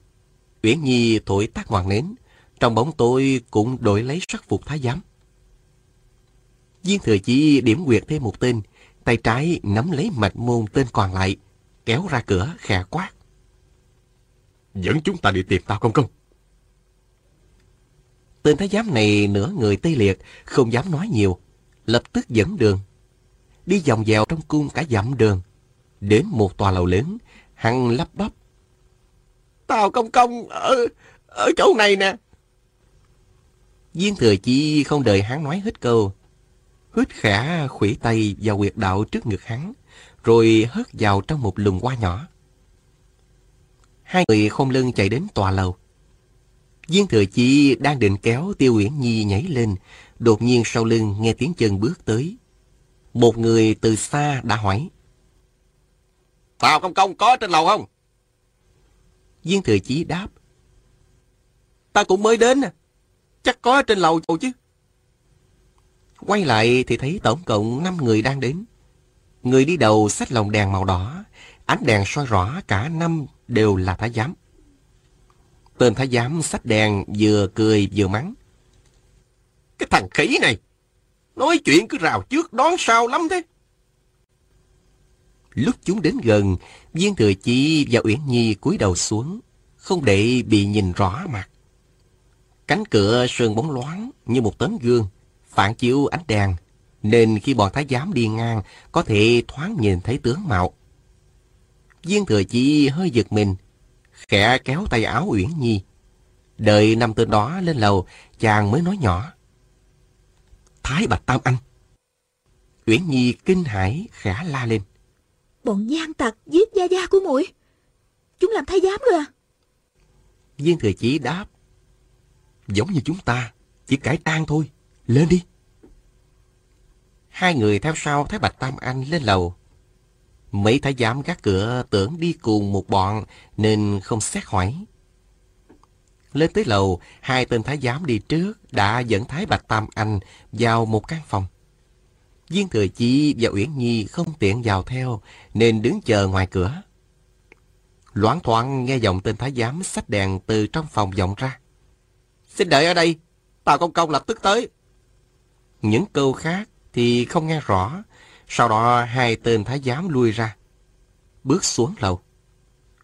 Uyển Nhi thổi tắt ngoàn nến, trong bóng tối cũng đổi lấy sắc phục thái giám. Viên Thừa Chi điểm quyệt thêm một tên, tay trái nắm lấy mạch môn tên còn lại, kéo ra cửa khẽ quát. Dẫn chúng ta đi tìm Tào Công Công. Tên thái giám này nửa người tê liệt, không dám nói nhiều, lập tức dẫn đường. Đi vòng dèo trong cung cả dặm đường. Đến một tòa lầu lớn, hắn lắp bắp. Tào Công Công ở, ở chỗ này nè. Viên thừa chi không đợi hắn nói hết câu. Hít khẽ khủy tay vào quyệt đạo trước ngực hắn, rồi hất vào trong một lùm hoa nhỏ. Hai người không lưng chạy đến tòa lầu. Viên Thừa Chi đang định kéo Tiêu Uyển Nhi nhảy lên, đột nhiên sau lưng nghe tiếng chân bước tới. Một người từ xa đã hỏi. Tào Công Công có trên lầu không? Viên Thừa Chí đáp. Ta cũng mới đến nè. Chắc có trên lầu chứ. Quay lại thì thấy tổng cộng 5 người đang đến. Người đi đầu xách lồng đèn màu đỏ, ánh đèn soi rõ cả năm đều là thái giám. Tên thái giám xách đèn vừa cười vừa mắng. Cái thằng khỉ này, nói chuyện cứ rào trước đón sau lắm thế. Lúc chúng đến gần, Viên Thừa Chi và Uyển Nhi cúi đầu xuống, không để bị nhìn rõ mặt. Cánh cửa sơn bóng loáng như một tấm gương, phản chiếu ánh đèn, nên khi bọn thái giám đi ngang có thể thoáng nhìn thấy tướng mạo. Viên Thừa Chi hơi giật mình, khẽ kéo tay áo Uyển Nhi. Đợi năm tên đó lên lầu, chàng mới nói nhỏ. Thái Bạch Tam Anh. Uyển Nhi kinh hãi khẽ la lên. Bọn gian tặc giết gia gia của muội Chúng làm thái giám rồi à? Viên Thừa Chí đáp. Giống như chúng ta, chỉ cải trang thôi. Lên đi. Hai người theo sau Thái Bạch Tam Anh lên lầu. Mấy thái giám gác cửa tưởng đi cùng một bọn nên không xét hỏi. Lên tới lầu, hai tên thái giám đi trước đã dẫn Thái Bạch Tam Anh vào một căn phòng. Viên Thừa Chi và Uyển Nhi không tiện vào theo nên đứng chờ ngoài cửa. Loáng thoáng nghe giọng tên thái giám xách đèn từ trong phòng vọng ra. Xin đợi ở đây, Tào Công Công lập tức tới. Những câu khác thì không nghe rõ. Sau đó hai tên thái giám lui ra. Bước xuống lầu.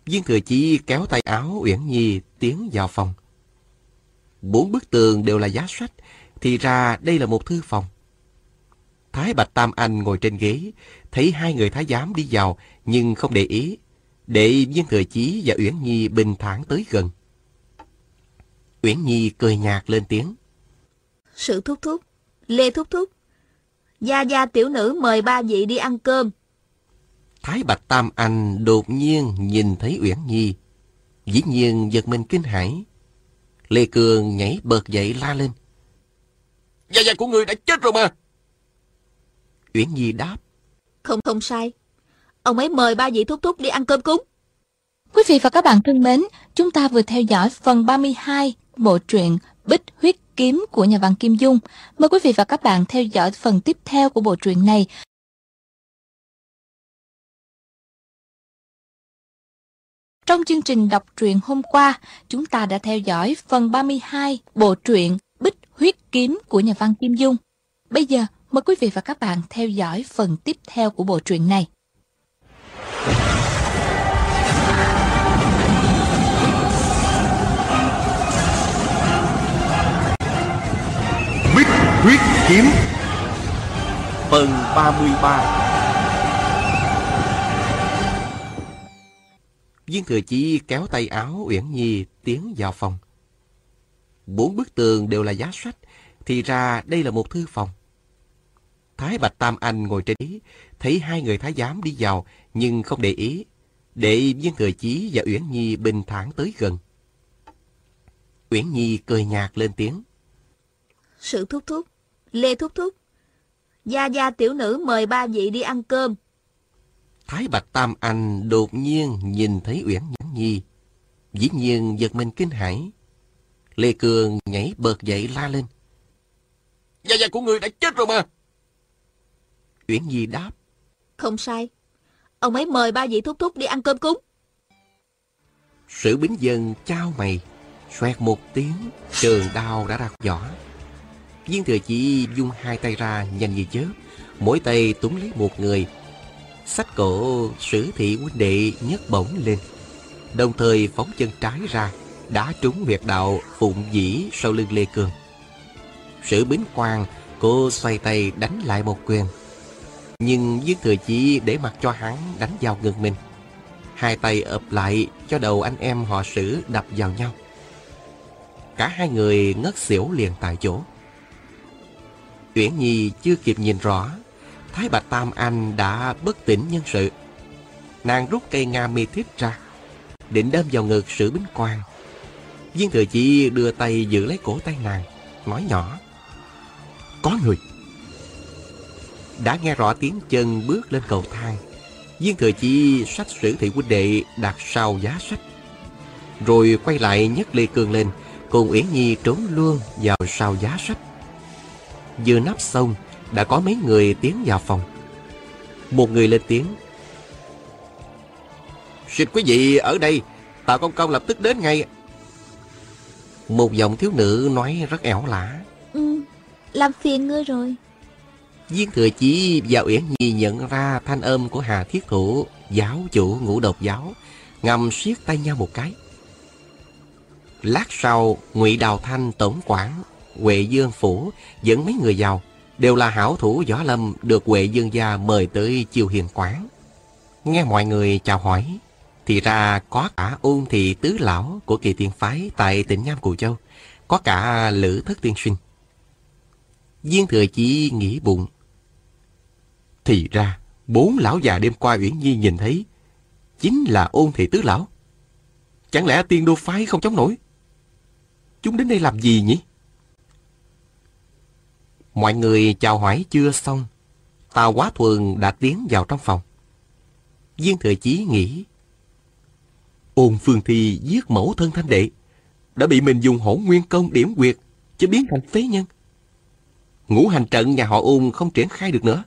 Viên Thừa Chi kéo tay áo Uyển Nhi tiến vào phòng. Bốn bức tường đều là giá sách, thì ra đây là một thư phòng. Thái Bạch Tam Anh ngồi trên ghế, thấy hai người thái giám đi vào nhưng không để ý, để Viên Thừa Chí và Uyển Nhi bình thản tới gần. Uyển Nhi cười nhạt lên tiếng. Sự thúc thúc, Lê thúc thúc, Gia Gia tiểu nữ mời ba vị đi ăn cơm. Thái Bạch Tam Anh đột nhiên nhìn thấy Uyển Nhi. Dĩ nhiên giật mình kinh hãi. Lê Cường nhảy bật dậy la lên. Gia gia của người đã chết rồi mà. Uyển Nhi đáp. Không không sai. Ông ấy mời ba vị thúc thúc đi ăn cơm cúng. Quý vị và các bạn thân mến, chúng ta vừa theo dõi phần 32 bộ truyện Bích Huyết Kiếm của nhà văn Kim Dung. Mời quý vị và các bạn theo dõi phần tiếp theo của bộ truyện này. Trong chương trình đọc truyện hôm qua, chúng ta đã theo dõi phần 32 bộ truyện Bích Huyết Kiếm của nhà văn Kim Dung. Bây giờ, mời quý vị và các bạn theo dõi phần tiếp theo của bộ truyện này. Bích huyết kiếm. Phần 33 Viên Thừa Chí kéo tay áo Uyển Nhi tiến vào phòng. Bốn bức tường đều là giá sách, thì ra đây là một thư phòng. Thái Bạch Tam Anh ngồi trên ý, thấy hai người thái giám đi vào nhưng không để ý, để Viên Thừa Chí và Uyển Nhi bình thản tới gần. Uyển Nhi cười nhạt lên tiếng. Sự thúc thúc, Lê thúc thúc. Gia gia tiểu nữ mời ba vị đi ăn cơm. Thái Bạch Tam Anh đột nhiên nhìn thấy Uyển Nhi. Dĩ nhiên giật mình kinh hãi. Lê Cường nhảy bật dậy la lên. Gia gia của người đã chết rồi mà. Uyển Nhi đáp. Không sai. Ông ấy mời ba vị thúc thúc đi ăn cơm cúng. Sử bính dân trao mày. Xoẹt một tiếng, trường đao đã ra vỏ. Viên thừa chỉ dung hai tay ra nhanh như chớp. Mỗi tay túm lấy một người. Sách cổ sử thị huynh đệ nhấc bổng lên. Đồng thời phóng chân trái ra, đã trúng huyệt đạo phụng dĩ sau lưng Lê Cường. Sử bính quang, cô xoay tay đánh lại một quyền. Nhưng viên thừa chỉ để mặc cho hắn đánh vào ngực mình. Hai tay ập lại cho đầu anh em họ sử đập vào nhau. Cả hai người ngất xỉu liền tại chỗ. Uyển Nhi chưa kịp nhìn rõ, Thái Bạch Tam Anh đã bất tỉnh nhân sự. Nàng rút cây nga mi thiếp ra, định đâm vào ngực sử bính quang. Viên thừa chi đưa tay giữ lấy cổ tay nàng, nói nhỏ. Có người. Đã nghe rõ tiếng chân bước lên cầu thang. Viên thừa chi sách sử thị huynh đệ đặt sau giá sách. Rồi quay lại nhấc Lê Cương lên, cùng Uyển Nhi trốn luôn vào sau giá sách. Vừa nắp xong, đã có mấy người tiến vào phòng. Một người lên tiếng. Xin quý vị ở đây, Tào Công Công lập tức đến ngay. Một giọng thiếu nữ nói rất ẻo lả. Ừ, làm phiền ngươi rồi. Viên thừa chí và Uyển Nhi nhận ra thanh âm của Hà Thiết Thủ, giáo chủ ngũ độc giáo, ngầm siết tay nhau một cái. Lát sau, ngụy Đào Thanh tổng quản, Huệ Dương Phủ dẫn mấy người giàu đều là hảo thủ võ lâm được Huệ Dương gia mời tới chiêu hiền quán. Nghe mọi người chào hỏi, thì ra có cả ôn thị tứ lão của kỳ tiên phái tại tỉnh Nam Cù Châu, có cả lữ thất tiên sinh. Viên thừa chỉ nghĩ bụng. Thì ra, bốn lão già đêm qua Uyển Nhi nhìn thấy, chính là ôn thị tứ lão. Chẳng lẽ tiên đô phái không chống nổi? Chúng đến đây làm gì nhỉ? Mọi người chào hỏi chưa xong, Tào Quá Thuần đã tiến vào trong phòng. Viên Thừa Chí nghĩ, ôn phương thi giết mẫu thân thanh đệ, đã bị mình dùng hổ nguyên công điểm quyệt, chứ biến thành phế nhân. Ngũ hành trận nhà họ ôn không triển khai được nữa,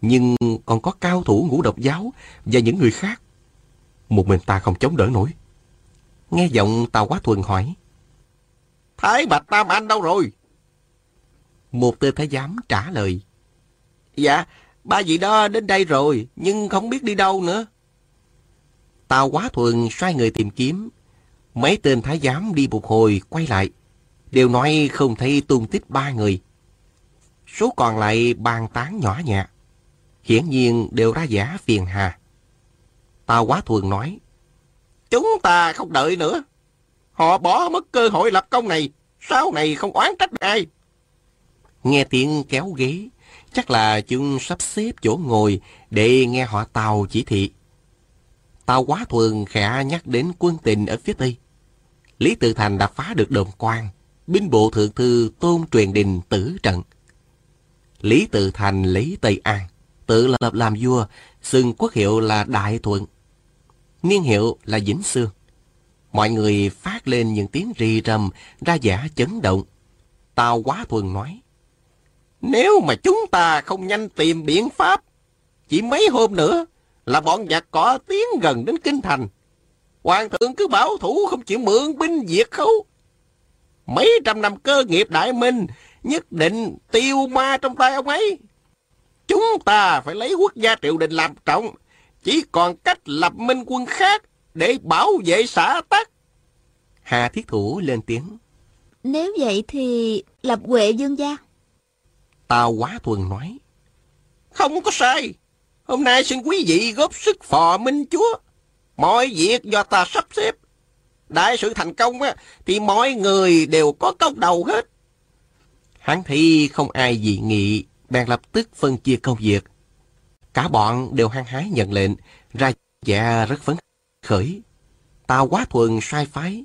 nhưng còn có cao thủ ngũ độc giáo và những người khác. Một mình ta không chống đỡ nổi. Nghe giọng Tào Quá Thuần hỏi, Thái Bạch Tam Anh đâu rồi? Một tên thái giám trả lời. Dạ, ba vị đó đến đây rồi, nhưng không biết đi đâu nữa. Tào Quá Thuần xoay người tìm kiếm. Mấy tên thái giám đi một hồi quay lại. Đều nói không thấy tung tích ba người. Số còn lại bàn tán nhỏ nhẹ. Hiển nhiên đều ra giả phiền hà. Tào Quá Thuần nói. Chúng ta không đợi nữa. Họ bỏ mất cơ hội lập công này. Sau này không oán trách ai. Nghe tiếng kéo ghế, chắc là chúng sắp xếp chỗ ngồi để nghe họ Tàu chỉ thị. Tao quá thường khẽ nhắc đến quân tình ở phía Tây. Lý Tự Thành đã phá được đồn quan, binh bộ thượng thư Tôn Truyền Đình tử trận, Lý Tự Thành lấy Tây An, tự lập làm vua, xưng quốc hiệu là Đại Thuận. Niên hiệu là Vĩnh Sương. Mọi người phát lên những tiếng rì rầm, ra giả chấn động. Tào Quá Thuần nói, Nếu mà chúng ta không nhanh tìm biện pháp, chỉ mấy hôm nữa là bọn giặc cỏ tiến gần đến Kinh Thành. Hoàng thượng cứ bảo thủ không chịu mượn binh diệt khấu. Mấy trăm năm cơ nghiệp đại minh nhất định tiêu ma trong tay ông ấy. Chúng ta phải lấy quốc gia triều đình làm trọng, chỉ còn cách lập minh quân khác để bảo vệ xã tắc. Hà Thiết Thủ lên tiếng. Nếu vậy thì lập Huệ Dương gia. Tào Quá Thuần nói. Không có sai. Hôm nay xin quý vị góp sức phò minh chúa. Mọi việc do ta sắp xếp. Đại sự thành công á, thì mọi người đều có công đầu hết. Hắn thấy không ai dị nghị, bèn lập tức phân chia công việc. Cả bọn đều hăng hái nhận lệnh, ra dạ rất phấn khởi. Tào quá thuần sai phái.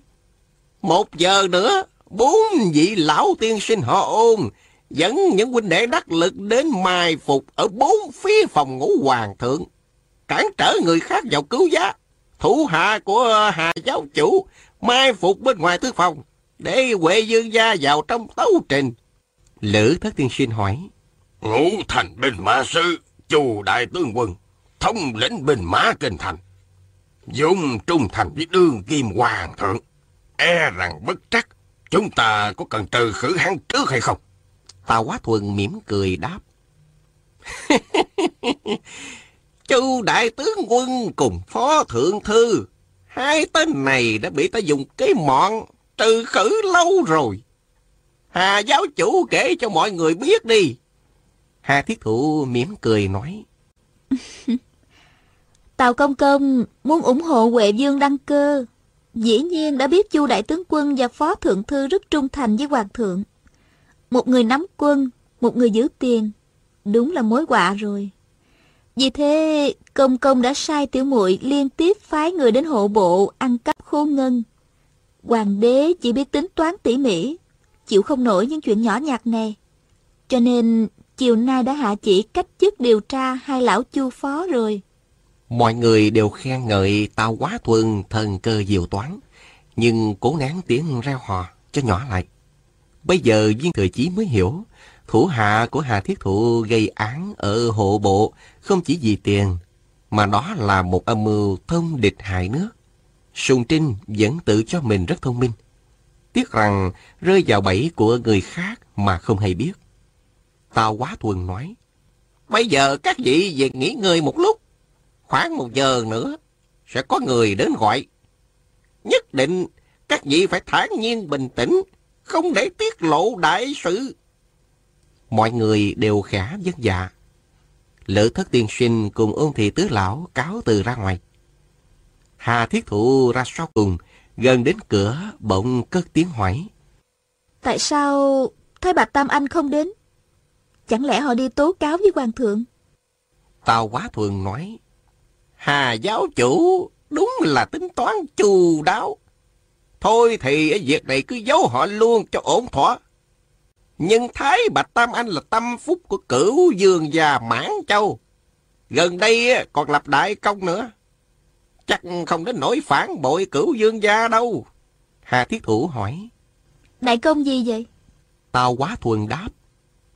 Một giờ nữa, bốn vị lão tiên sinh họ ôn, dẫn những huynh đệ đắc lực đến mai phục ở bốn phía phòng ngủ hoàng thượng. Cản trở người khác vào cứu giá. Thủ hạ của Hà giáo chủ mai phục bên ngoài thư phòng, để Huệ Dương gia vào trong tấu trình. Lữ thất tiên sinh hỏi. Ngũ thành binh mã sư, chu đại tướng quân, thống lĩnh binh mã kinh thành. Dùng trung thành với đương kim hoàng thượng. E rằng bất trắc, chúng ta có cần trừ khử hắn trước hay không? Tào Quá Thuần mỉm cười đáp. Chu đại tướng quân cùng phó thượng thư, hai tên này đã bị ta dùng cái mọn trừ khử lâu rồi. Hà giáo chủ kể cho mọi người biết đi. Hà thiết thụ mỉm cười nói. Tào Công Công muốn ủng hộ Huệ Dương đăng cơ. Dĩ nhiên đã biết Chu Đại Tướng Quân và Phó Thượng Thư rất trung thành với Hoàng thượng. Một người nắm quân, một người giữ tiền. Đúng là mối họa rồi. Vì thế, Công Công đã sai tiểu muội liên tiếp phái người đến hộ bộ ăn cắp khô ngân. Hoàng đế chỉ biết tính toán tỉ mỉ, chịu không nổi những chuyện nhỏ nhặt này. Cho nên, chiều nay đã hạ chỉ cách chức điều tra hai lão chu phó rồi. Mọi người đều khen ngợi tao quá thuần thần cơ diệu toán, nhưng cố nén tiếng reo hò cho nhỏ lại. Bây giờ viên thừa chí mới hiểu, thủ hạ của Hà Thiết Thụ gây án ở hộ bộ không chỉ vì tiền, mà đó là một âm mưu thông địch hại nước. Sùng Trinh vẫn tự cho mình rất thông minh. Tiếc rằng rơi vào bẫy của người khác mà không hay biết. Tao quá thuần nói. Bây giờ các vị về nghỉ ngơi một lúc. Khoảng một giờ nữa sẽ có người đến gọi. Nhất định các vị phải thản nhiên bình tĩnh, không để tiết lộ đại sự. Mọi người đều khả vất dạ. Lữ thất tiên sinh cùng ôn thị tứ lão cáo từ ra ngoài. Hà thiết thụ ra sau cùng, gần đến cửa bỗng cất tiếng hỏi. Tại sao Thái Bạch Tam Anh không đến? Chẳng lẽ họ đi tố cáo với hoàng thượng? Tào quá thường nói. Hà giáo chủ đúng là tính toán chu đáo. Thôi thì ở việc này cứ giấu họ luôn cho ổn thỏa. Nhưng Thái Bạch Tam Anh là tâm phúc của cửu dương và Mãn Châu. Gần đây còn lập đại công nữa. Chắc không đến nỗi phản bội cửu dương gia đâu. Hà Thiết Thủ hỏi. Đại công gì vậy? Tào quá thuần đáp.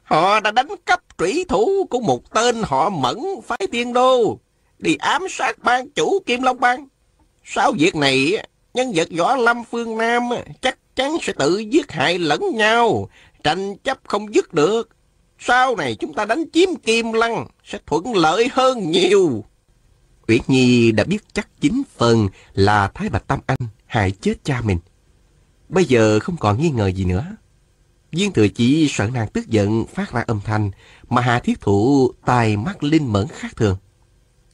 Họ đã đánh cắp trủy thủ của một tên họ mẫn phái tiên đô. Đi ám sát ban chủ Kim Long Bang. Sau việc này, nhân vật võ lâm phương Nam chắc chắn sẽ tự giết hại lẫn nhau. Tranh chấp không dứt được. Sau này chúng ta đánh chiếm Kim Lăng sẽ thuận lợi hơn nhiều. Uyển Nhi đã biết chắc chính phần là Thái Bạch Tam Anh hại chết cha mình. Bây giờ không còn nghi ngờ gì nữa. Viên thừa chỉ sợ nàng tức giận phát ra âm thanh mà Hà Thiết Thụ tài mắt linh mẫn khác thường.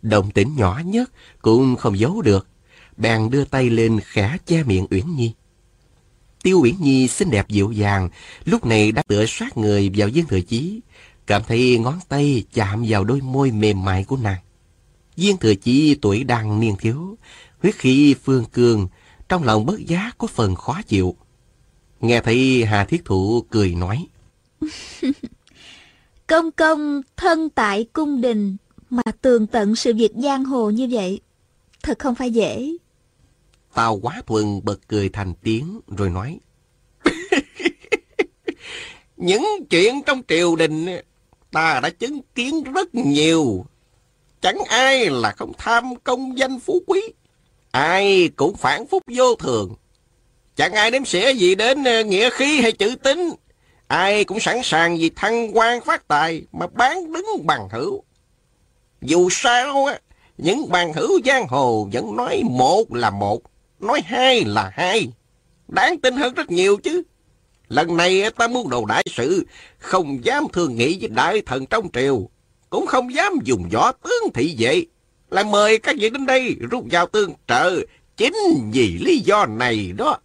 Động tĩnh nhỏ nhất cũng không giấu được. Bèn đưa tay lên khẽ che miệng Uyển Nhi. Tiêu Uyển Nhi xinh đẹp dịu dàng, lúc này đã tựa sát người vào viên thừa chí, cảm thấy ngón tay chạm vào đôi môi mềm mại của nàng. Viên thừa chí tuổi đang niên thiếu, huyết khí phương cường, trong lòng bất giác có phần khó chịu. Nghe thấy Hà Thiết Thụ cười nói. Công công thân tại cung đình mà tường tận sự việc giang hồ như vậy, thật không phải dễ. Tào quá thuần bật cười thành tiếng rồi nói. Những chuyện trong triều đình ta đã chứng kiến rất nhiều. Chẳng ai là không tham công danh phú quý. Ai cũng phản phúc vô thường. Chẳng ai đếm xỉa gì đến ờ, nghĩa khí hay chữ tính. Ai cũng sẵn sàng vì thăng quan phát tài mà bán đứng bằng hữu. Dù sao, những bằng hữu giang hồ vẫn nói một là một, nói hai là hai. Đáng tin hơn rất nhiều chứ. Lần này ta muốn đầu đại sự, không dám thương nghị với đại thần trong triều, cũng không dám dùng võ tướng thị vệ. là mời các vị đến đây rút vào tương trợ, chính vì lý do này đó.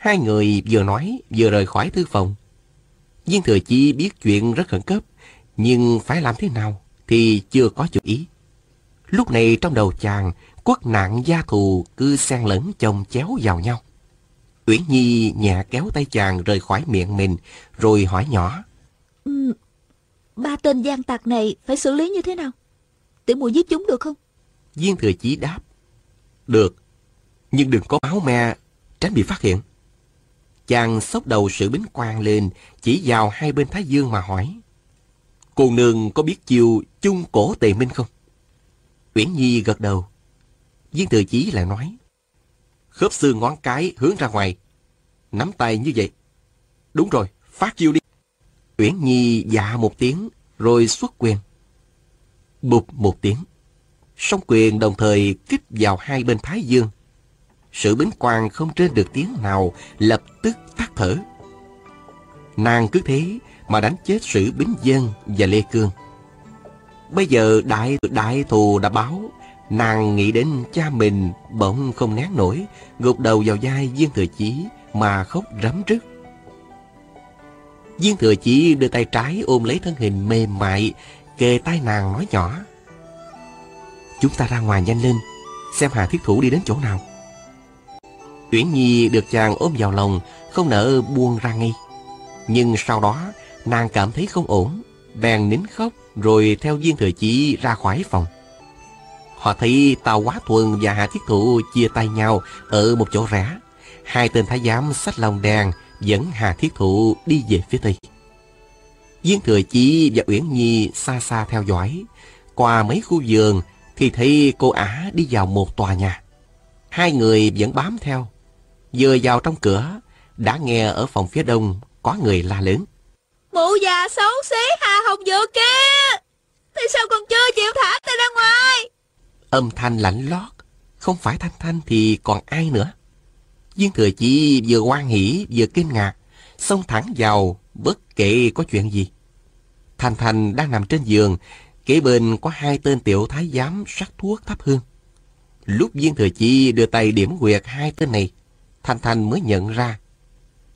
Hai người vừa nói vừa rời khỏi thư phòng. Viên Thừa Chi biết chuyện rất khẩn cấp, nhưng phải làm thế nào thì chưa có chủ ý. Lúc này trong đầu chàng, quốc nạn gia thù cứ xen lẫn chồng chéo vào nhau. Uyển Nhi nhẹ kéo tay chàng rời khỏi miệng mình, rồi hỏi nhỏ. Ừ, ba tên gian tặc này phải xử lý như thế nào? Tiểu muội giết chúng được không? Viên Thừa Chí đáp. Được, nhưng đừng có máu me, tránh bị phát hiện. Chàng xốc đầu sự bính quan lên, chỉ vào hai bên Thái Dương mà hỏi. Cô nương có biết chiêu chung cổ tề minh không? Uyển Nhi gật đầu. Viên Thừa Chí lại nói. Khớp xương ngón cái hướng ra ngoài. Nắm tay như vậy. Đúng rồi, phát chiêu đi. Uyển Nhi dạ một tiếng, rồi xuất quyền. Bụp một tiếng. Song quyền đồng thời kích vào hai bên Thái Dương. Sự bính quang không trên được tiếng nào, lập tức tắt thở. Nàng cứ thế mà đánh chết sự Bính Dân và Lê Cương. Bây giờ đại đại thù đã báo, nàng nghĩ đến cha mình bỗng không nén nổi, gục đầu vào vai Viên Thừa Chí mà khóc rắm rứt. Viên Thừa Chí đưa tay trái ôm lấy thân hình mềm mại, kề tay nàng nói nhỏ. Chúng ta ra ngoài nhanh lên, xem Hà Thiết Thủ đi đến chỗ nào. Uyển Nhi được chàng ôm vào lòng, không nỡ buông ra ngay. Nhưng sau đó, nàng cảm thấy không ổn, bèn nín khóc rồi theo viên thừa chí ra khỏi phòng. Họ thấy tàu Quá Thuần và Hà Thiết Thụ chia tay nhau ở một chỗ rẽ. Hai tên thái giám sách lòng đèn dẫn Hà Thiết Thụ đi về phía tây. Viên Thừa Chí và Uyển Nhi xa xa theo dõi. Qua mấy khu vườn thì thấy cô ả đi vào một tòa nhà. Hai người vẫn bám theo. Vừa vào trong cửa, đã nghe ở phòng phía đông có người la lớn. Mụ già xấu xí Hà Hồng Dược kia! Tại sao còn chưa chịu thả tay ra ngoài? Âm thanh lạnh lót Không phải Thanh Thanh thì còn ai nữa. Viên Thừa Chi vừa quan hỉ vừa kinh ngạc Xông thẳng vào bất kể có chuyện gì. Thanh Thanh đang nằm trên giường Kế bên có hai tên tiểu thái giám sắc thuốc thắp hương. Lúc viên thừa chi đưa tay điểm quyệt hai tên này Thanh Thanh mới nhận ra.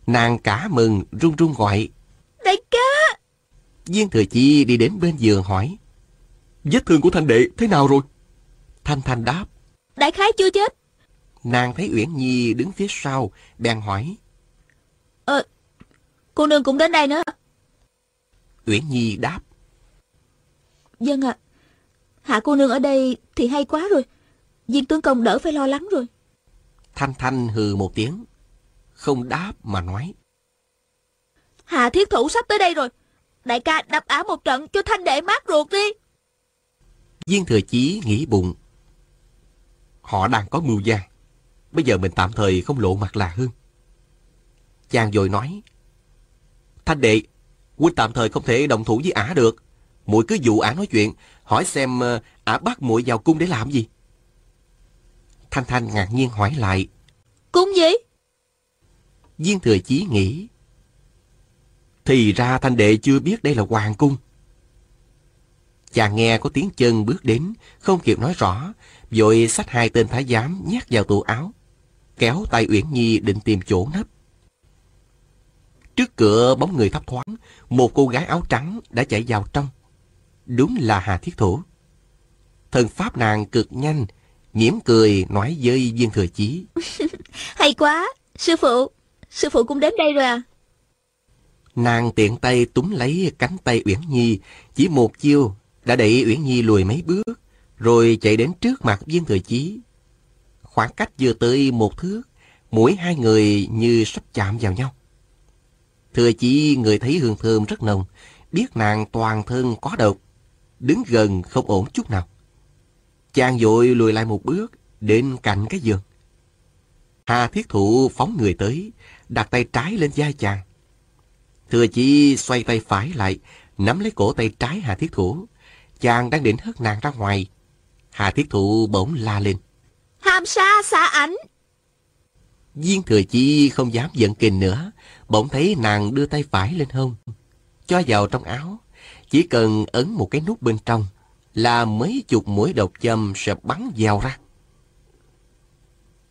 Nàng cả mừng run run gọi. Đại ca! Viên Thừa Chi đi đến bên giường hỏi. Vết thương của Thanh Đệ thế nào rồi? Thanh Thanh đáp. Đại khái chưa chết. Nàng thấy Uyển Nhi đứng phía sau Bèn hỏi. Ờ Cô nương cũng đến đây nữa. Uyển Nhi đáp. Dân vâng ạ. Hạ cô nương ở đây thì hay quá rồi. Viên tướng công đỡ phải lo lắng rồi Thanh Thanh hừ một tiếng Không đáp mà nói Hà thiết thủ sắp tới đây rồi. Đại ca đập ả một trận cho thanh đệ mát ruột đi. Viên thừa chí nghĩ bụng. Họ đang có mưu gian. Bây giờ mình tạm thời không lộ mặt là hơn. Chàng rồi nói. Thanh đệ, huynh tạm thời không thể đồng thủ với ả được. muội cứ dụ ả nói chuyện, hỏi xem ờ, ả bắt muội vào cung để làm gì. Thanh Thanh ngạc nhiên hỏi lại. Cung gì? Viên thừa chí nghĩ. Thì ra thanh đệ chưa biết đây là hoàng cung. Chàng nghe có tiếng chân bước đến, không kịp nói rõ, vội xách hai tên thái giám nhét vào tủ áo, kéo tay Uyển Nhi định tìm chỗ nấp. Trước cửa bóng người thấp thoáng, một cô gái áo trắng đã chạy vào trong. Đúng là Hà Thiết Thủ. Thần pháp nàng cực nhanh, mỉm cười nói với viên thừa chí. Hay quá, sư phụ, sư phụ cũng đến đây rồi à? Nàng tiện tay túm lấy cánh tay Uyển Nhi, chỉ một chiêu đã đẩy Uyển Nhi lùi mấy bước, rồi chạy đến trước mặt viên thừa chí. Khoảng cách vừa tới một thước, mỗi hai người như sắp chạm vào nhau. Thừa chí người thấy hương thơm rất nồng, biết nàng toàn thân có độc, đứng gần không ổn chút nào. Chàng vội lùi lại một bước, đến cạnh cái giường. Hà thiết thụ phóng người tới, đặt tay trái lên vai chàng. Thừa chí xoay tay phải lại, nắm lấy cổ tay trái Hà thiết thủ. Chàng đang định hất nàng ra ngoài. Hà thiết thụ bỗng la lên. Hàm sa xạ ảnh. Viên thừa chi không dám giận kình nữa, bỗng thấy nàng đưa tay phải lên hông, cho vào trong áo, chỉ cần ấn một cái nút bên trong là mấy chục mũi độc châm sẽ bắn vào ra.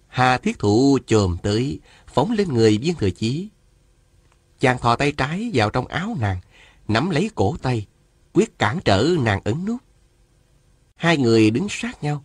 Hà thiết thụ chồm tới, phóng lên người viên thừa chí. Chàng thò tay trái vào trong áo nàng, nắm lấy cổ tay, quyết cản trở nàng ấn nút. Hai người đứng sát nhau,